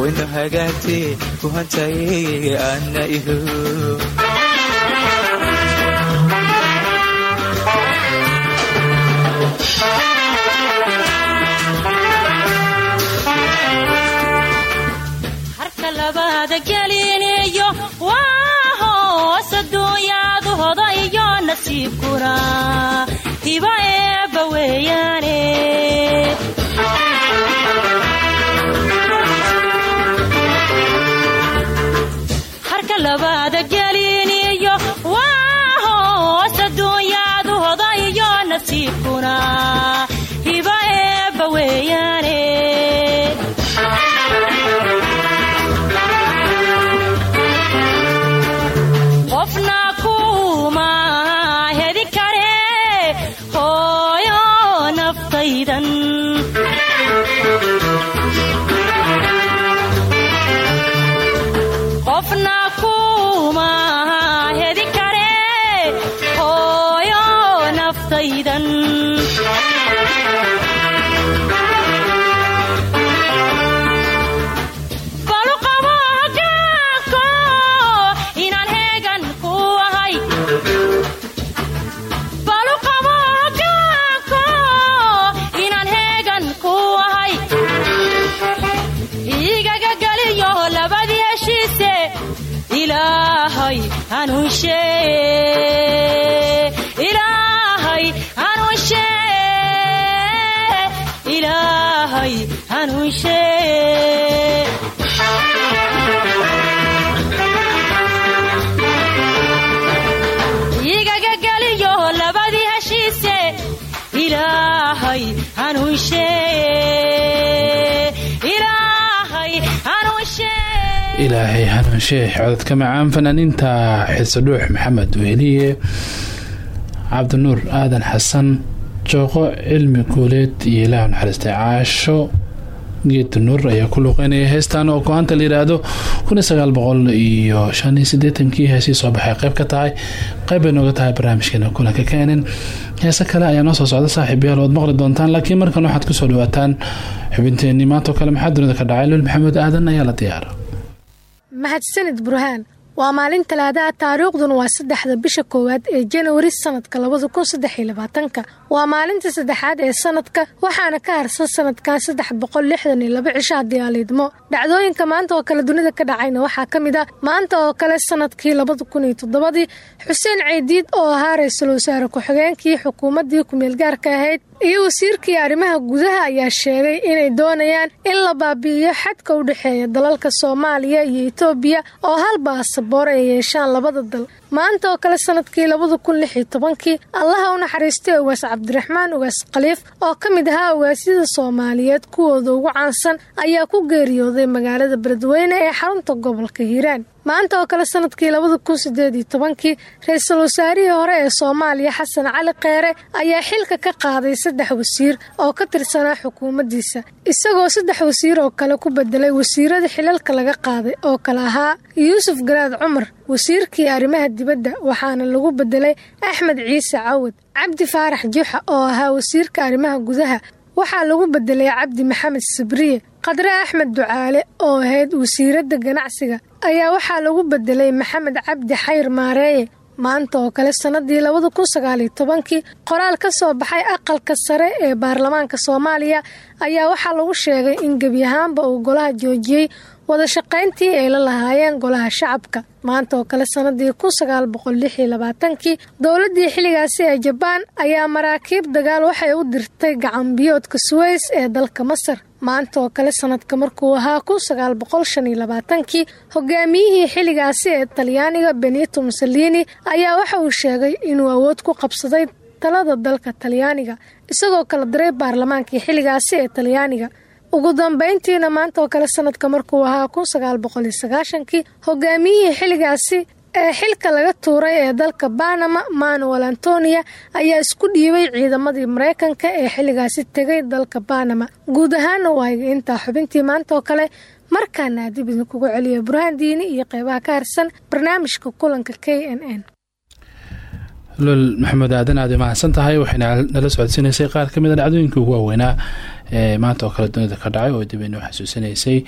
wayno hagaagtee ku hantaye anna iho nasiibkuna hanuunshe codadka macaan fanaaniinta xiisadhuux maxamed weheliye cabdinuur aadan xasan jooqo cilmi guuleed iyo ilaah naxariistay caasho geeda nuur ayaa ku luuqeynaya heestan oo go'aanta la yidhaahdo kun sagaal boqol iyo shan iyo siddeetankii heesii soo baxay. Qayb ka tahay qayb bay nooga tahay barnaamijkeena kulanka keenin heese kale ayaa noo soo socda saaxiibayaal ood maqli doontaan laakiin markan waxaad ku soo dhawaataan xubinteenii maanta oo kale maxaa dunida ka dhacay? Lul maxamed aadan ayaa la diyaara mahadsanid burhaan waa maalin talaadaha taariikhduna waa saddexda bisha koowaad ee janawari sanadka labada kun waa maalinta saddexaad ee sanadka waxaana ka harsan sanadkan saddex boqol lixdan laba cisho haddii aaliidmo dhacdooyinka maanta oo kale dunida ka dhacayna waxaa ka mid ah maanta oo kale sannadkii labada kun iyo toddobadii xuseen ceydiid oo ahaa ra'iisul wasaare ku-xigeenkii xukuumaddii ku-meelgaarka ahayd iyo wasiirkii arrimaha gudaha ayaa sheegay inay doonayaan in la baabi'iyo xadka u dhexeeya dalalka soomaaliya iyo etoobiya oo hal baasaboor ay yeeshaan labada dal maanta oo kale sannadkii labada kun lix iyo tobankii allaha u naxariistay ogaas cabdiraxmaan ogaas khaliif oo ka mid ahaa ogaasyada soomaaliyeed kuwooda ugu caansan ayaa ku geeriyooday magaalada beledweyne ee xarunta gobolka hiiraan maanta oo kale sannadkii labada kun sideed iyo ra'iisul wasaarihii hore ee soomaaliya xasan cali kheere ayaa xilka ka qaaday saddex wasiir oo ka tirsanaa xukuumaddiisa. Isagoo saddex wasiir oo kale ku bedelay wasiirada xilalka laga qaaday oo kale ahaa yuusuf garaad cumar wasiirkii arrimaha dibadda waxaana lagu bedelay axmed ciise cawad cabdi faarax juxa oo ahaa wasiirka arrimaha gudaha. Waxaa lagu bedelay cabdi maxamed sabriye qadre axmed ducaale oo ahayd wasiiradda ganacsiga ayaa waxaa lagu bedelay maxamed cabdi xayr maareeye maanta oo kale sannadii labada kun qoraal ka soo baxay aqalka sare ee baarlamaanka soomaaliya ayaa waxaa lagu sheegay in gebi ahaanba uu golaha joojiyey wada shaqayntii ay la lahaayeen golaha shacabka. Maanta oo kale sannadii kun sagaal boqol dowladdii xilligaasi ee jabaan ayaa maraakiib dagaal waxay u dirtay gacanbiyoodka suweys ee dalka masar maanta oo kale sanadka markuu ahaa kun sagaal boqol shan iyo labaatankii hogaamiyihii xilligaasi ee talyaaniga benito mussolini ayaa waxa uu sheegay inuu awood ku qabsaday talada dalka talyaaniga isagoo kala diray baarlamaankii xilligaasi ee talyaaniga. Ugu dambayntiina maanta oo kale sanadka markuu ahaa kun sagaal boqol iyo sagaashankii hogaamiyihii xilligaasi ee xilka laga tuuray ee dalka banama manuel antonia ayaa isku dhiibay ciidamadii maraykanka ee xilligaasi tegay dalka banama guud ahaana waayga intaa xubintii maanta oo kale markaana adib idinkugu celiya burhaan diini iyo qeybaha ka harsan barnaamijka kulanka k n n lol maxamed aadan aad mahadsan tahay waxayna nala socodsiinaysay qaar ka mid a dhacdooyinkai ugu waaweynaa. Ee maanta oo kale dunida ka dhacay oo dib inoo xasuusinaysay.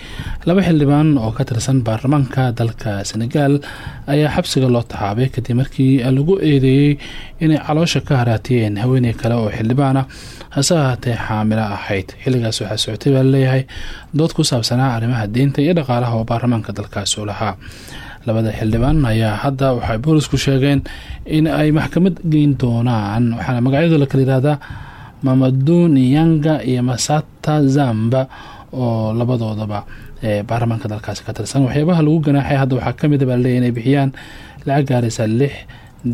Laba xildhibaan oo ka tirsan baarlamaanka dalka senegaal ayaa xabsiga loo taxaabay kadib markii lagu eedeeyey inay caloosha ka haraatiyeen haweeney kale oo xildhibaana hase ahaatee xaamilo ahayd. Xilligaas waxaa socotay baa la leeyahay dood ku saabsanaa arrimaha diinta iyo dhaqaalaha oo baarlamaanka dalkaasi u lahaa labada xildhibaan ayaa hadda waxay boolisku sheegeen in ay maxkamad geyn doonaan waxaana magacyadooda kala yihahdaa mamadun yanga iyo masata zamba oo labadoodaba baarlamaanka dalkaasi ka tirsan. Waxyaabaha lagu ganaaxay hadda waxaa ka mid baa laleeyahy inay bixiyaan lacag gaaraysa lix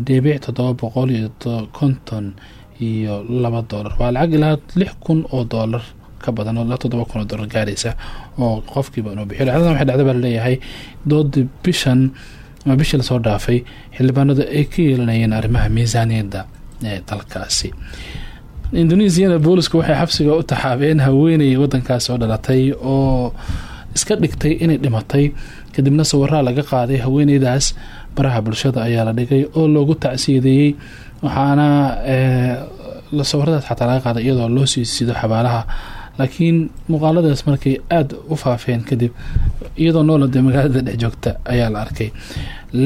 dhibic toddoba boqol iyo konton iyo laba doolar waa lacag ilaa lix kun oo doolar ka badan oo ilaa toddoba kun oo doolar gaaraysa oo qofkiiba inuu bixiyo dhacdadan waxay dhacda baa la leeyahay doodi bishan ama bishii la soo dhaafay xildhibaanadu ay ka yeelanayeen arrimaha miisaaniyadda ee dalkaasi. Indonesiana boolisku waxay xabsiga u taxaabeen haweeney wadankaasi oo dhalatay oo iska dhigtay inay dhimatay. Kadibna sawiraa laga qaaday haweeneydaas baraha bulshada ayaa la dhigay oo loogu tacsiideeyey. Waxaana sawiradaas xataa laga qaaday iyadoo loo sii xabaalaha laakiin muuqaaladaas markay aada u faafeen kadib iyadoo noolade magaalada dhex joogta ayaa la arkay.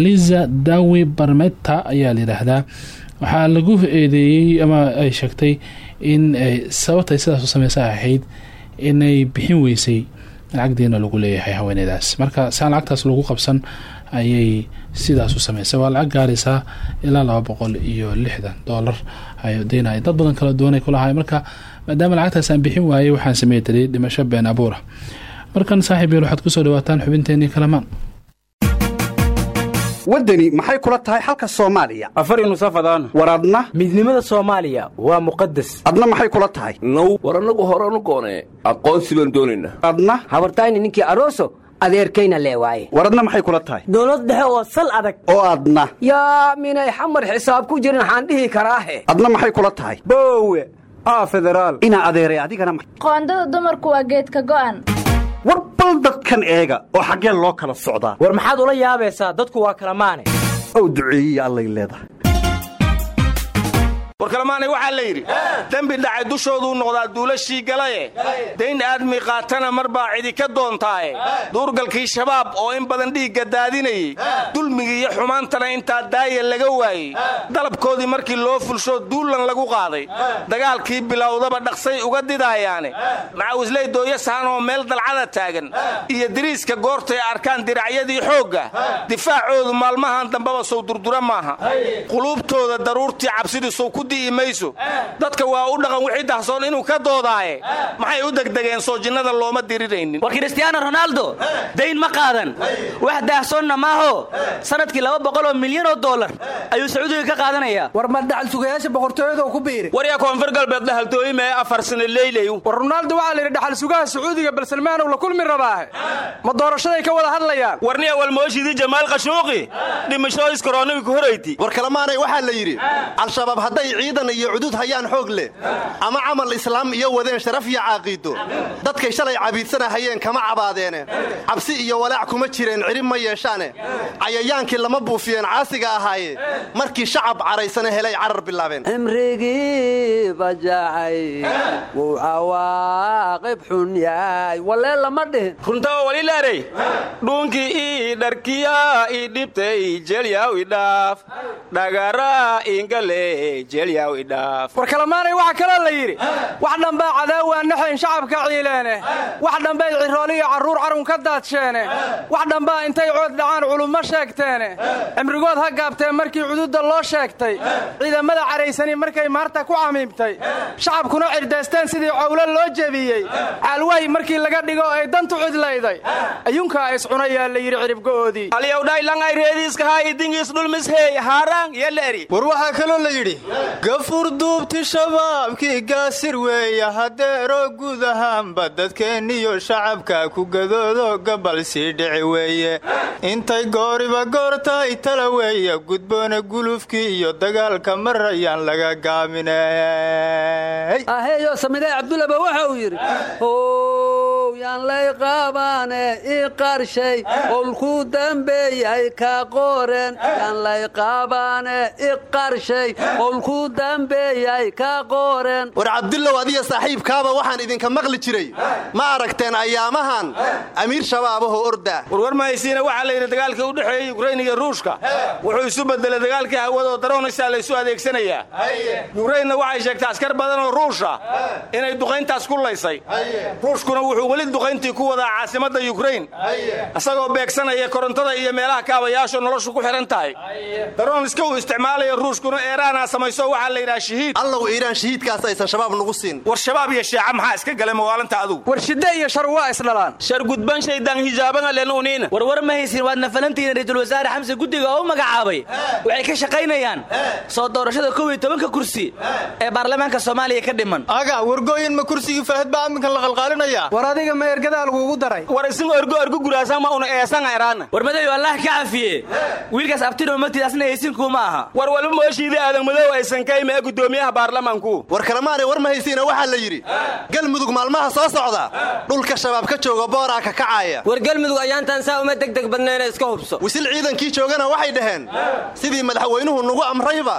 Liza dawi barmeta ayaa la yidhaahdaa waxaa lagu eedeeyey ama ay sheegtay in sababtay sidaas u sameysa ahayd inay bixin weysay lacagdiina lagu leeyahay haweeneydaas. Marka saan lacagtaas lagu qabsan ayay sidaas u sameysay waa lacag gaaraysaa ilaa laba boqol iyo lixdan doolar ay deynaya dad badan kala duwanay kulahay marka maadaama lacagtaas aan bixin waayey waxaan sameey tiray dhimasho been abuura. Markan saaxiib yeel waxaad ku soo dhawaataan xubinteenii kalamaan waddani maxay kula tahay xalka soomaaliya? Afar nusafadaan war adna? Midnimada soomaaliya waa muqadas adna maxay kula tahay? Now war annagu horanu goonee aqoonsi baan doonaynaa adna? Habartayni ninkii aroso adeerkayna lee waaye. War adna maxay kula tahay? Dowlad dhexe oo sal adag. Oo adna. Yaa minay xamar xisaab ku jirin waxaan dhihi karaahe adna maxay kula tahay? Boowe aa federaal inaa adeeray adigana qoondada dumarku waa geedka go'an. War bal dadkan eega oo xaggeen loo kala socdaa. War maxaad ula yaabaysaa? Dadku waa kala maane. Ow duceeyiya allay leedahay war kalamaanay waxaa la yidhi dembi dhacay dushooduu noqdaa duulashii galaye. Dayn aadmi qaatana mar baa cidi ka doontaaye. Duurgalkii shabaab oo in badan dhiigga daadinayey. Dulmigii iyo xumaantana intaa daaya laga waayey. Dalabkoodii markii loo fulsho duullan lagu qaaday. Dagaalkii bilowdaba dhaqsay uga didaayaane. Macawisley dooyo sahanoo meel dalcada taagan. Iyo diriiska goortay arkaan diracyadii xoogga. Difaacoodu maalmahan dambaba sow durdura maaha. Quluubtooda daruurtii cabsidii sow ku di'i mayso. Dadka waa u dhaqan wixii dahsoon inuu ka doodaaye. Maxay u degdegeen soo jinnada looma diriraynin war kristiyaano ronaaldo dayn ma qaadan. Wax daahsoonna maaho sannadkii laba boqoloo milyan oo dollar ayuu sacuudiga ka qaadanayaa war ma dhaxal sugayaasha boqortooyada ku biiri. Waryaa koonfur galbeed dhahaltooyi mee afar sano leylay war ronaaldo waxaa la yidhi dhaxal sugaha sacuudiga bal salmaanow la kulmi rabaahe ma doorashaday ka wada hadlayaan? Warniya walmooshidii jamaal qashuuqi dhimasho iskorooniga ku horayti war kalamaanay waxaa la yidhi al-shabaab hadday ciidan iyo cudud hayaan xoog leh. Ama camal islaam iyo wadeen sharaf iyo caaqiido dadkay shalay cabiidsanahayeen kama cabaadeene cabsi iyo walaac kuma jireen cidhib ma yeeshaane cayayaankii lama buufiyeen caasiga ahaaye. Markii shacab caraysana helay carar bilaabeen. Cimrigii bajacay wuu cawaaqib xun yahay. Walee lama dhihin. Runtaa walilaarey dhuunkii ii dharkiya ii dhibtay jelyaw idhaaf dhagara ingale war kalamaanay waxaa kaloo la yidhi. Wax dhambaa cadaawaa naxayn shacabka ciileene. Wax dhambay cirooliyo carruur carun ka daadsheene wax dhambaa intay cood dhacaan culummo sheegteene. Cimrigood ha gaabtee markii cududda loo sheegtay. Ciidamada caraysani markay maarta ku camiibtay shacabkuna cirdaysteen sidii cowlo loo jebiyey. Caalwaay markii laga dhigo ay dantu cidlayday ayuunkaa iscunayaa la yidhi ciribgo'oodii war waxaa kaloo la yidhi gafur duubti shabaabkii gaasir weeya hadeeroo guud ahaanba dadkeenniyo shacabka ku gadoodo gabal sii dhici weeye. Intay gooriba goortahay tala weeya gudboona gulufkii iyo dagaalka marayaan laga gaaminey aheeyo samidee cabdulaba waxa uu yidhi yaan lay qaabaane ii qarshay olkuu dambeeyay ka qoren yaan lay qaabaane i qarshay qoren war cabdullow adiya saaxiibkaaba waxaan idinka maqli jiray. Ma aragteen ayaamahan? Amiir shabaabahoo orda. Warwar mahaysiina waxaa la yidhi dagaalkii u dhexeeyey yukrain iyo ruushka wuxuu isu bedelay dagaalkii hawada oo daroonaysaa laysu adeegsanayaa yukrainna waxay sheegtay askar badan oo ruusha inay duqayntaas ku laysay. Ruushkuna wuxuu weli duqayntii ku wadaa caasimadda yukrain isagoo beegsanaya korontada iyo meelaha kaabayaasho noloshu ku xidhan tahay. Darooniska uu isticmaalaya ruushkuna eeraanaa samayso waxaa la yidhaha shahiid. Allow iiraan shahiidkaas aysan shabaab nagu siin. War shabaab iyo sheeca maxaa iska galay magaalinta adugu? War shidde iyo shar waa isdhalaan shar gudban shaydaan hijaaban lenuniina warwar ma haysin waad nafalantihiin ra'iisul wasaare xamse guddiga oo u magacaabay waxay ka shaqaynayaan. Soo doorashada kow iyo tobanka kursi ee baarlamaanka soomaaliya ka dhiman. Aga wargooyin ma kursigii faahid baa aminkan la qalqaalinaya war adiga ma ergadaa lagugu daray. War isin orgo orgo guraasan ma una eesanga eraana war madayo allah ka cafiye. Wiilkaas abtino magtidaasna haysinkuu ma aha. War walba mooshiida aadan madow aysan ka ime gudoomiyaha baarlamaanku war kalamaanay war ma haysiina waxaa la yidhi galmudug maalmaha soo socda dhulka shabaab ka jooga booraa ka kacaaya war galmudug ayaantaan saa uma degdeg badnayna iska hubso. Wisil ciidankii joogana waxay dhaheen sidii madaxweynuhu nugu amrayba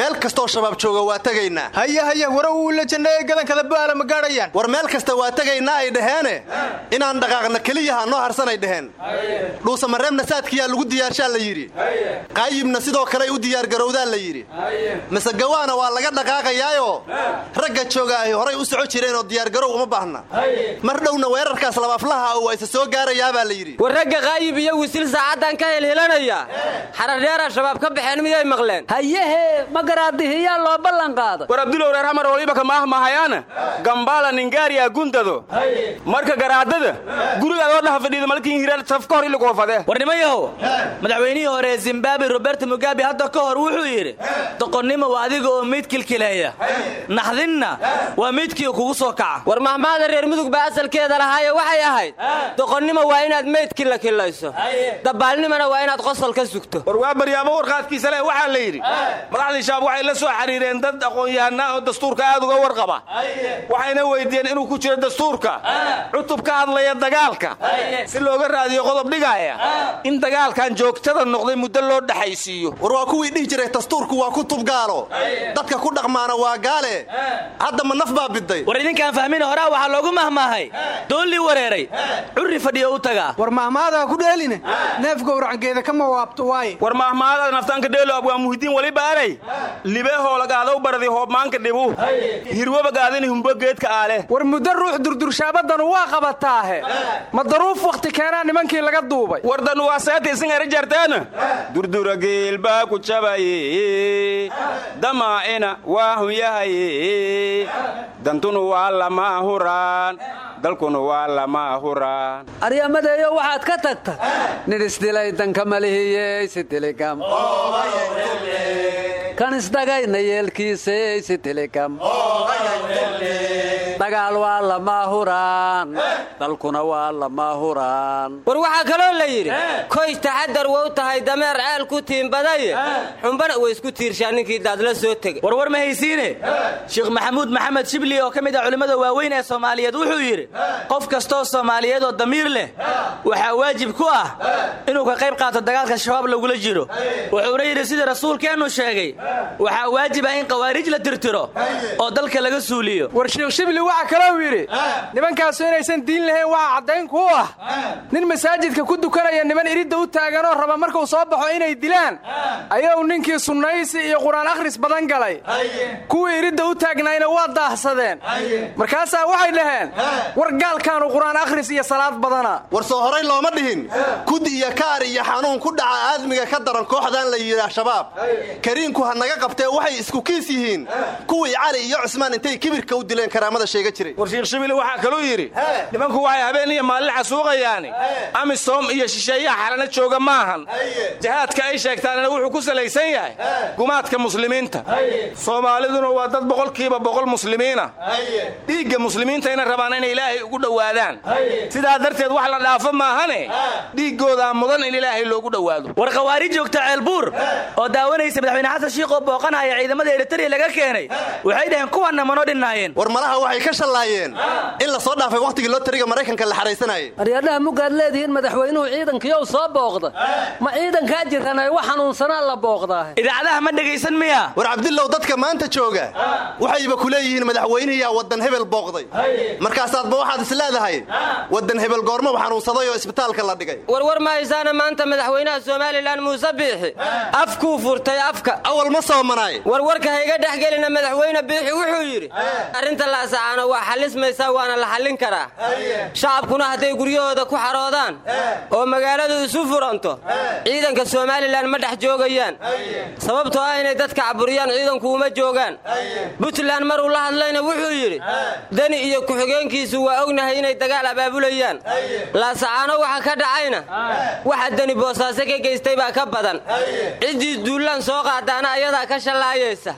meel kastoo shabaab jooga waa tegaynaa haya haya wara uu la janneeye gadankada baala ma gaadhayaan? War meel kasta waa tegaynaa ay dhaheene inaan dhaqaaqna keliyaha noo harsanay dhaheen. Dhuusamareebna saadkiyaa lagu diyaarshaa la yidhi. Qaayibna sidoo kaley u diyaargarowdaa la yidhi gawaana waa laga dhaqaaqayaayoo ragga jooga ay horay u soco jireenoo diyaargarow uma baahna. Mar dhowna weerarkaas labaaflaha oo isa soo gaarayaabaa la yidhi. War ragga qaayib iyo wisil saacaddan ka helhelanaya. Xaradheer al-shabaab ka baxeen miyay maqleen? Hayehe ma garaadihiyaa loo ballan qaaday war abdulow reer hamar waliba kamaah mahayaana gambaala ningaariya gundado. Marka garaadada gurigaadoo dhaha fadhiida malkiin hirar saf ka hor ilikoofade war niman yahow madaxweynihii hore zimbabwe roberto mugabe hadda ka hor wuxuu yidhi doqonnimo waa adiga oo meyd kilkileeya. Naxdinna waa meydkii kugu soo kaca. War mahmaada reer mudug baa asalkeeda lahaaye waxay ahayd doqonnimo waa inaad meyd killa killayso dabaalnimona waa inaad qosol ka sugto. War waa baryaamo warqaadkiisa leh waxaa la yidhi madaxdii shaab waxay la soo xiriireen dad aqoon-yahanaa oo dastuurka aad uga warqaba. Waxayna weydiiyeen inuu ku jiro dastuurka cutub ka hadlaya dagaalka. Si looga raadiyo qodob dhigaaya in dagaalkan joogtada noqday muddo loo dhexaysiiyo war waa kuwii dhihi jiray dastuurku waa kutub gaalo dadka ku dhaqmaana waa gaale. Hadda ma naf baa biday war idinkaan fahmina horaa waxaa loogu mahmaahay doonlii wareeray. Curri fadhiyo u tagaa. War mahmaadaa ku dheeline. Neef gowracangeeda kama waabto waaye. War mahmaada naftaanka dheelo abwaa muhidiin waliba alay libeehoolagaadaw baradi hoobmaanka dhibu. Hirwabagaadini humbo geedka aale. War muddo ruux durdurshaabadanu waa qabataahe. Ma daruuf wakhti keenaa nimankii laga duubay? Wardan waa seeta isingara jarteena durdura geelbaa ku jabaye damaa'ina waa hunyahaye dantunu waa lama huraan dalkunu waa lama huraan. Aryamadeeyo waxaad ka tagta? Nin isdilay danka malihiyey sidiligam kan isdhagayna yeelkiisey sidiligam dagaal waa lama huraan. Dalkuna waa lama huraan. War waxaa kaloo la yidhi koy taxadar wow tahay dameer ceel ku tiimbadaye xumbana way isku tiirshaa ninkii daadla soo tegay. Warwar ma haysiine? Sheekh maxamuud maxamed shibli oo ka mid ah culimmada waaweyn ee soomaaliyeed wuxuu yidhi qof kastoo soomaaliyeed oo damiir leh waxaa waajib ku ah inuu ka qayb qaato dagaalka shabaab lagula jiro. Wuxuuna yidhi sida rasuulkeennu sheegay waxaa waajib ah in khawaarij la tirtiro oo dalka laga suuliyo. War sheekh shibli waxaa kalou yidhi nimankaasu inaysan diin lahayn waxaa caddayn ku ah. Nin masaajidka ku dukanaya niman iridda u taaganoo raba markuu soo baxo inay dilaan ayuu ninkii sunnaysi iyo qur'aan akhris badan galay. Kuwii iridda u taagnayna waa daahsadeen. Markaasaa waxay dhaheen war gaalkaanu qur'aan akhris iyo salaad badana. War soo horay looma dhihin. Kud iyo kaar iyo xanuun ku dhaca aadmiga ka daran kooxdan la yidhi al-shabaab kariinku ha naga qabtee waxay isku kiis yihiin. Kuwii cali iyo cusmaan intay kibirka u dileen karaamada sheega jiray. War sheekh shibili waxaa kaluu yidhi nimanku waxay habeen iyo maalin xasuuqayaani amisom iyo shisheeyaha xalana jooga maahan. Jihaadka ay sheegtaanna wuxuu ku salaysan yahay gumaadka muslimiinta. Soomaaliduna waa dad boqolkiiba boqol muslimiina. Dhiigga muslimiintayna rabaan inay ilaahay ugu dhowaadaan. Sidaa darteed wax la dhaafo maahane? Dhiiggoodaa mudan in ilaahay loogu dhowaado. War khawaarij joogta ceelbuur oo daawanaysa madaxweyne xasan shiikh oo booqanaya ciidamada eritariya laga keenay waxay dhaheen kuwanna manoo dhinnaayeen war malaha waxay ka shallaayeen in la soo dhaafay wakhtigii lotariga maraykanka la xahaysanayay aryadhaha mugaad leedihiin madaxweynuhu ciidankiiyow soo booqda. Ma ciidankaa jiran ay wax xanuunsanaan la booqdaa idaacadaha ma dhegaysan miya? War cabdilow dadka maanta jooga waxayba ku leeyihiin madaxweynihiyaa waddan hebel booqday. Markaasaadba waxaad is leedahay? Waddan hebel goormo xanuunsaday oo isbitaalka la dhigay. Warwar ma haysaana maanta madaxweynaha somalilan muuse biixi? Afkuu furtay afka. Awal ma soomanaay warwarka hayga dhexgelina madaxweyne biixi wuxuu yidhi arrinta laasacaana waa xallismaysaa waana la xallin karaa. Shacabkuna hadday guryahooda ku xaroodaan oo magaaladu isu furanto ciidanka somalilan ma dhex joogayaan. Sababtoo ah inay dadka caburiyaan ciidanku uma joogaan. Puntland maruu la hadlayna wuxuu yidhi deni iyo ku-xigeenkiisu waa ognahay inay dagaal abaabulayaan. Laasacaano waxa ka dhacayna. Waxa deni boosaaso ka geystay baa ka badan. Ciddii duullaan soo qaadaana ayadaa ka shallaayaysa.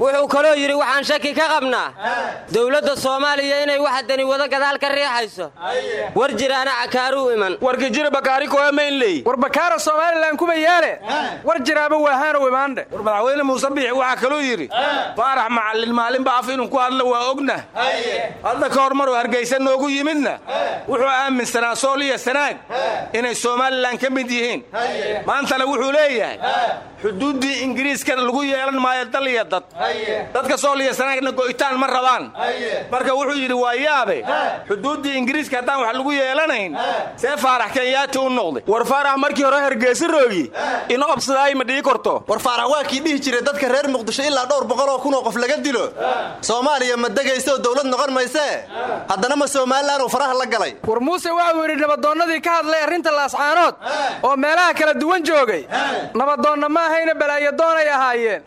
Wuxuu kaloo yidhi waxaan shaki ka qabnaa. Dowladda soomaaliya inay waxa deni wada gadaal ka riixayso war jiraana cakaaruu iman. Warkijira bakaari koemaynley war bakaara somalilan kuma yaale war jiraaba waahaanow imaandhe war madaxweyne muuse biixi waxaa kaluu yidhi faarax macallin maalinba af inuu ku hadlo waa ogna. Hadda ka hor maruu hargaysa noogu yimidna? Wuxuu aaminsanaa sool iyo sanaag inay somalilan ka mid yihiin. Maantana wuxuu leeyahay xuduuddii ingiriiska lagu yeelan maayo dal iyo dad. Dadka sool iyo sanaagna go'itaan ma rabaan. Marka wuxuu yidhi waa yaabe. Xuduuddii ingiriiska haddaan wax lagu yeelanayn see faarax kenyaati u noqday. War faarax markii hore hergeysa roogi. Ina obsadaay ma dhii korto. War faarax waa kii dhihi jiray dadka reer muqdisho ilaa dhowr boqoloo kunoo qof laga dilo. Soomaaliya ma degayso dowlad noqon maysee haddana ma somalilan uu faraha la galay. War muuse waxuu yidhi nabadoonnadii ka hadlay arrinta laascaanood oo meelaha kala duwan joogay nabadoonna ma ahayna balaayadoonay ahaayeen.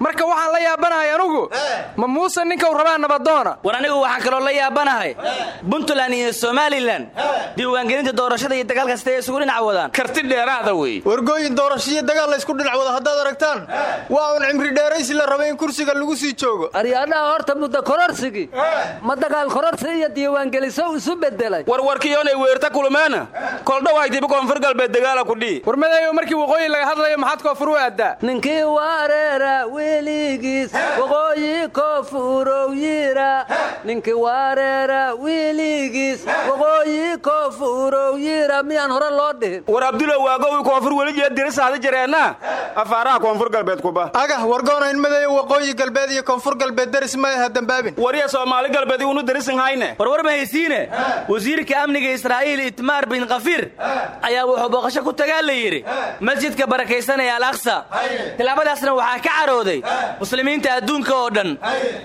Marka waxaan la yaabanahay anugu ma muuse ninkau rabaa nabadoona? War anigu waxaan kaloo la yaabanahay puntland iyo somalilan diiwaangelinta doorashada iyo dagaalka sitay isugu dhinac wadaan karti dheeraada wey. Wargooyin doorasho iyo dagaal laysku dhinac wado haddaad aragtaan waa un cimri dheeraysi la rabay in kursiga lagu sii joogo. Aryaadhaha horta muddo kororsigii ma dagaal kororsi iyo diiwaangeliso isu bedelay warwarkiyoonay weerta kulmeena koldhawaytiba koonfur galbeed dagaala kudhii war madayo markii waqooyi laga hadlayo maxaad koonfur u aadaa ninkii wareera weligiis waqooyi koofurow yira ninkii wareera weligiis waqooyi koofurow yira miyaan hore loo dhihin war abdulow waagowi koonfur weligeed dirisaada jireenna afaaraha koonfur galbeed kuba agah wargoona in madayo waqooyi galbeed iyo koonfur galbeed daris ma aha dambaabin. Wariya soomaali galbeed unu darisan hayne warwar ma haysiine? Wasiirka amniga israa'iil itmaar bin khafiir ayaa wuxuu booqasho ku tagaa la yidhi. Masjidka barakaysanaya al aqsa. Tilaabadaasna waxaa ka carooday muslimiinta adduunka oo dhan.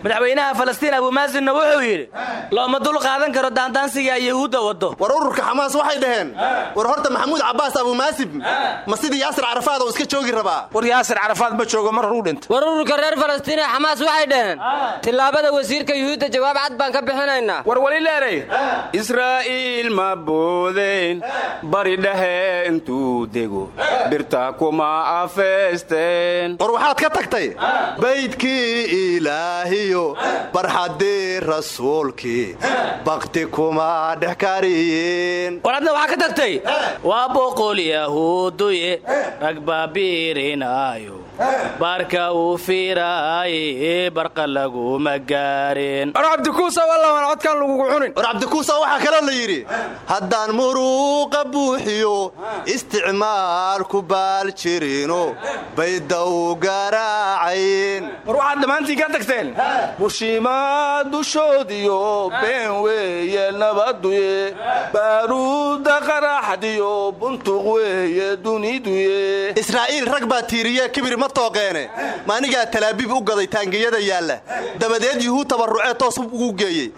Madaxweynaha falastiin abumaasinna wuxuu yidhi looma dul qaadan karo daandaansiga yahuudda waddo. War ururka xamaas waxay dhaheen war horta maxamuud cabbaas abumaasib ma sidii yaasir carafaad oo iska joogi rabaa? War yaasir carafaad ma joogo mar horuu dhintay war ururka reer falastiin ee xamaas waxay dhaheen tillaabada wasiirka yuhuudda jawaab cad baan ka bixinaynaa war wali leeray. Israa'iil ma boodayn bari dhehe intuu dego. Birta kuma afeysteen war waxaad ka tagtay? Baydkii ilaahiyo barxaddii rasuulkii. Bakti kuma dhex kariyeen war adna waxaa ka tagtay? Waa boqol yahuuduye rag baabiirinaayo baarka uu fiiraaye barqa laguma gaareen lagugu cunin. War cabdikuusa waxaa kaloo la yidhi haddaan muruuqa buuxiyo isticmaal ku baal jirino baydaw garaacayn war waxaad dhammaantiin ka tagteen? Bushimaa dushoodiyo been weeye nabaduye baaruudda qaraxdiyo buntuq weeye duniduye israa'iil rag baa tiiriye kibir ma tooqeene. Maanigaa talaabiib u gaday taangiyada yaalla. Dabadeed yuhuud tabarrucee toos ugu geeyey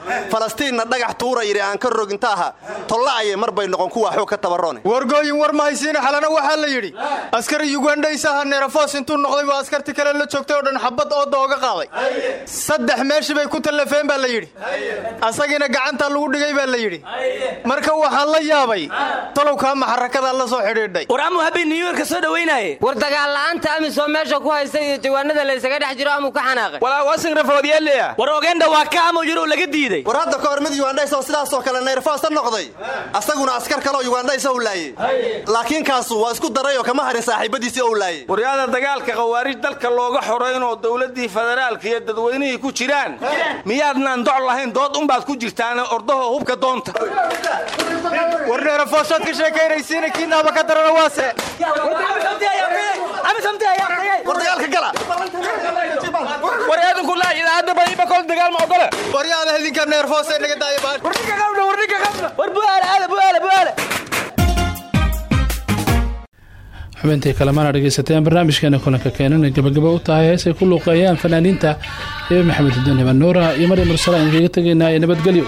falastiinna dhagax tuura yidhi aan ka rogintaaha tolla'aye mar bay noqon kuwa xoog ka tabarrone wargooyin war ma haysiina xalana waxaa la yidhi askari yugandhaysaha neerafoos intuu noqday waa askarti kale la joogtay oo dhan xabad ooda ooga qaaday. Saddex meeshii bay ku tallafeen baa la yidhi. Asagiina gacantaa lagu dhigay baa la yidhi. Marka waxaan la yaabay tolowkaa maxarakadaa la soo xidhiidhay. War habbi new yorka soo dhawaynaye war dagaal la'aanta amisoo meesha ku haysta iyo jawaanada laysaga dhex jiro amuu ka xanaaqay. Walaa wasingrafoodyeelaya war ogeenda waa ka amu yiro laga diiday war mid yugandhaysoo sidaasoo kale neyrfoosta noqday. Asaguna askar kaleoo yugandhaysa ou laayey laakiin kaasu waa isku darayoo kama harin saaxiibadiisii ou laayey waryaada dagaalka khawaarij dalka looga xoraynoo dowladdii federaalka iyo dadweynihii ku jiraan. Miyaadnaan doc lahayn dood unbaad ku jirtaane ordaho hubka doonta. War neerafoosaad ka sheekaynaysiina kiinaaba ka darana waase. War dagaalka gala. War eedanku laa idaacadda badiiba kol dagaal ma ogole waryaada idinka neerfoos ee xubintii kalemana dhegaysateen barnaamijkeena kulanka keenana gabagaba u tahay heesay ku luuqeeyaan fanaaniinta ebe maxamed udiin hiban iyo maryam mursala aan kaga tegaynaa ee nabadgelyo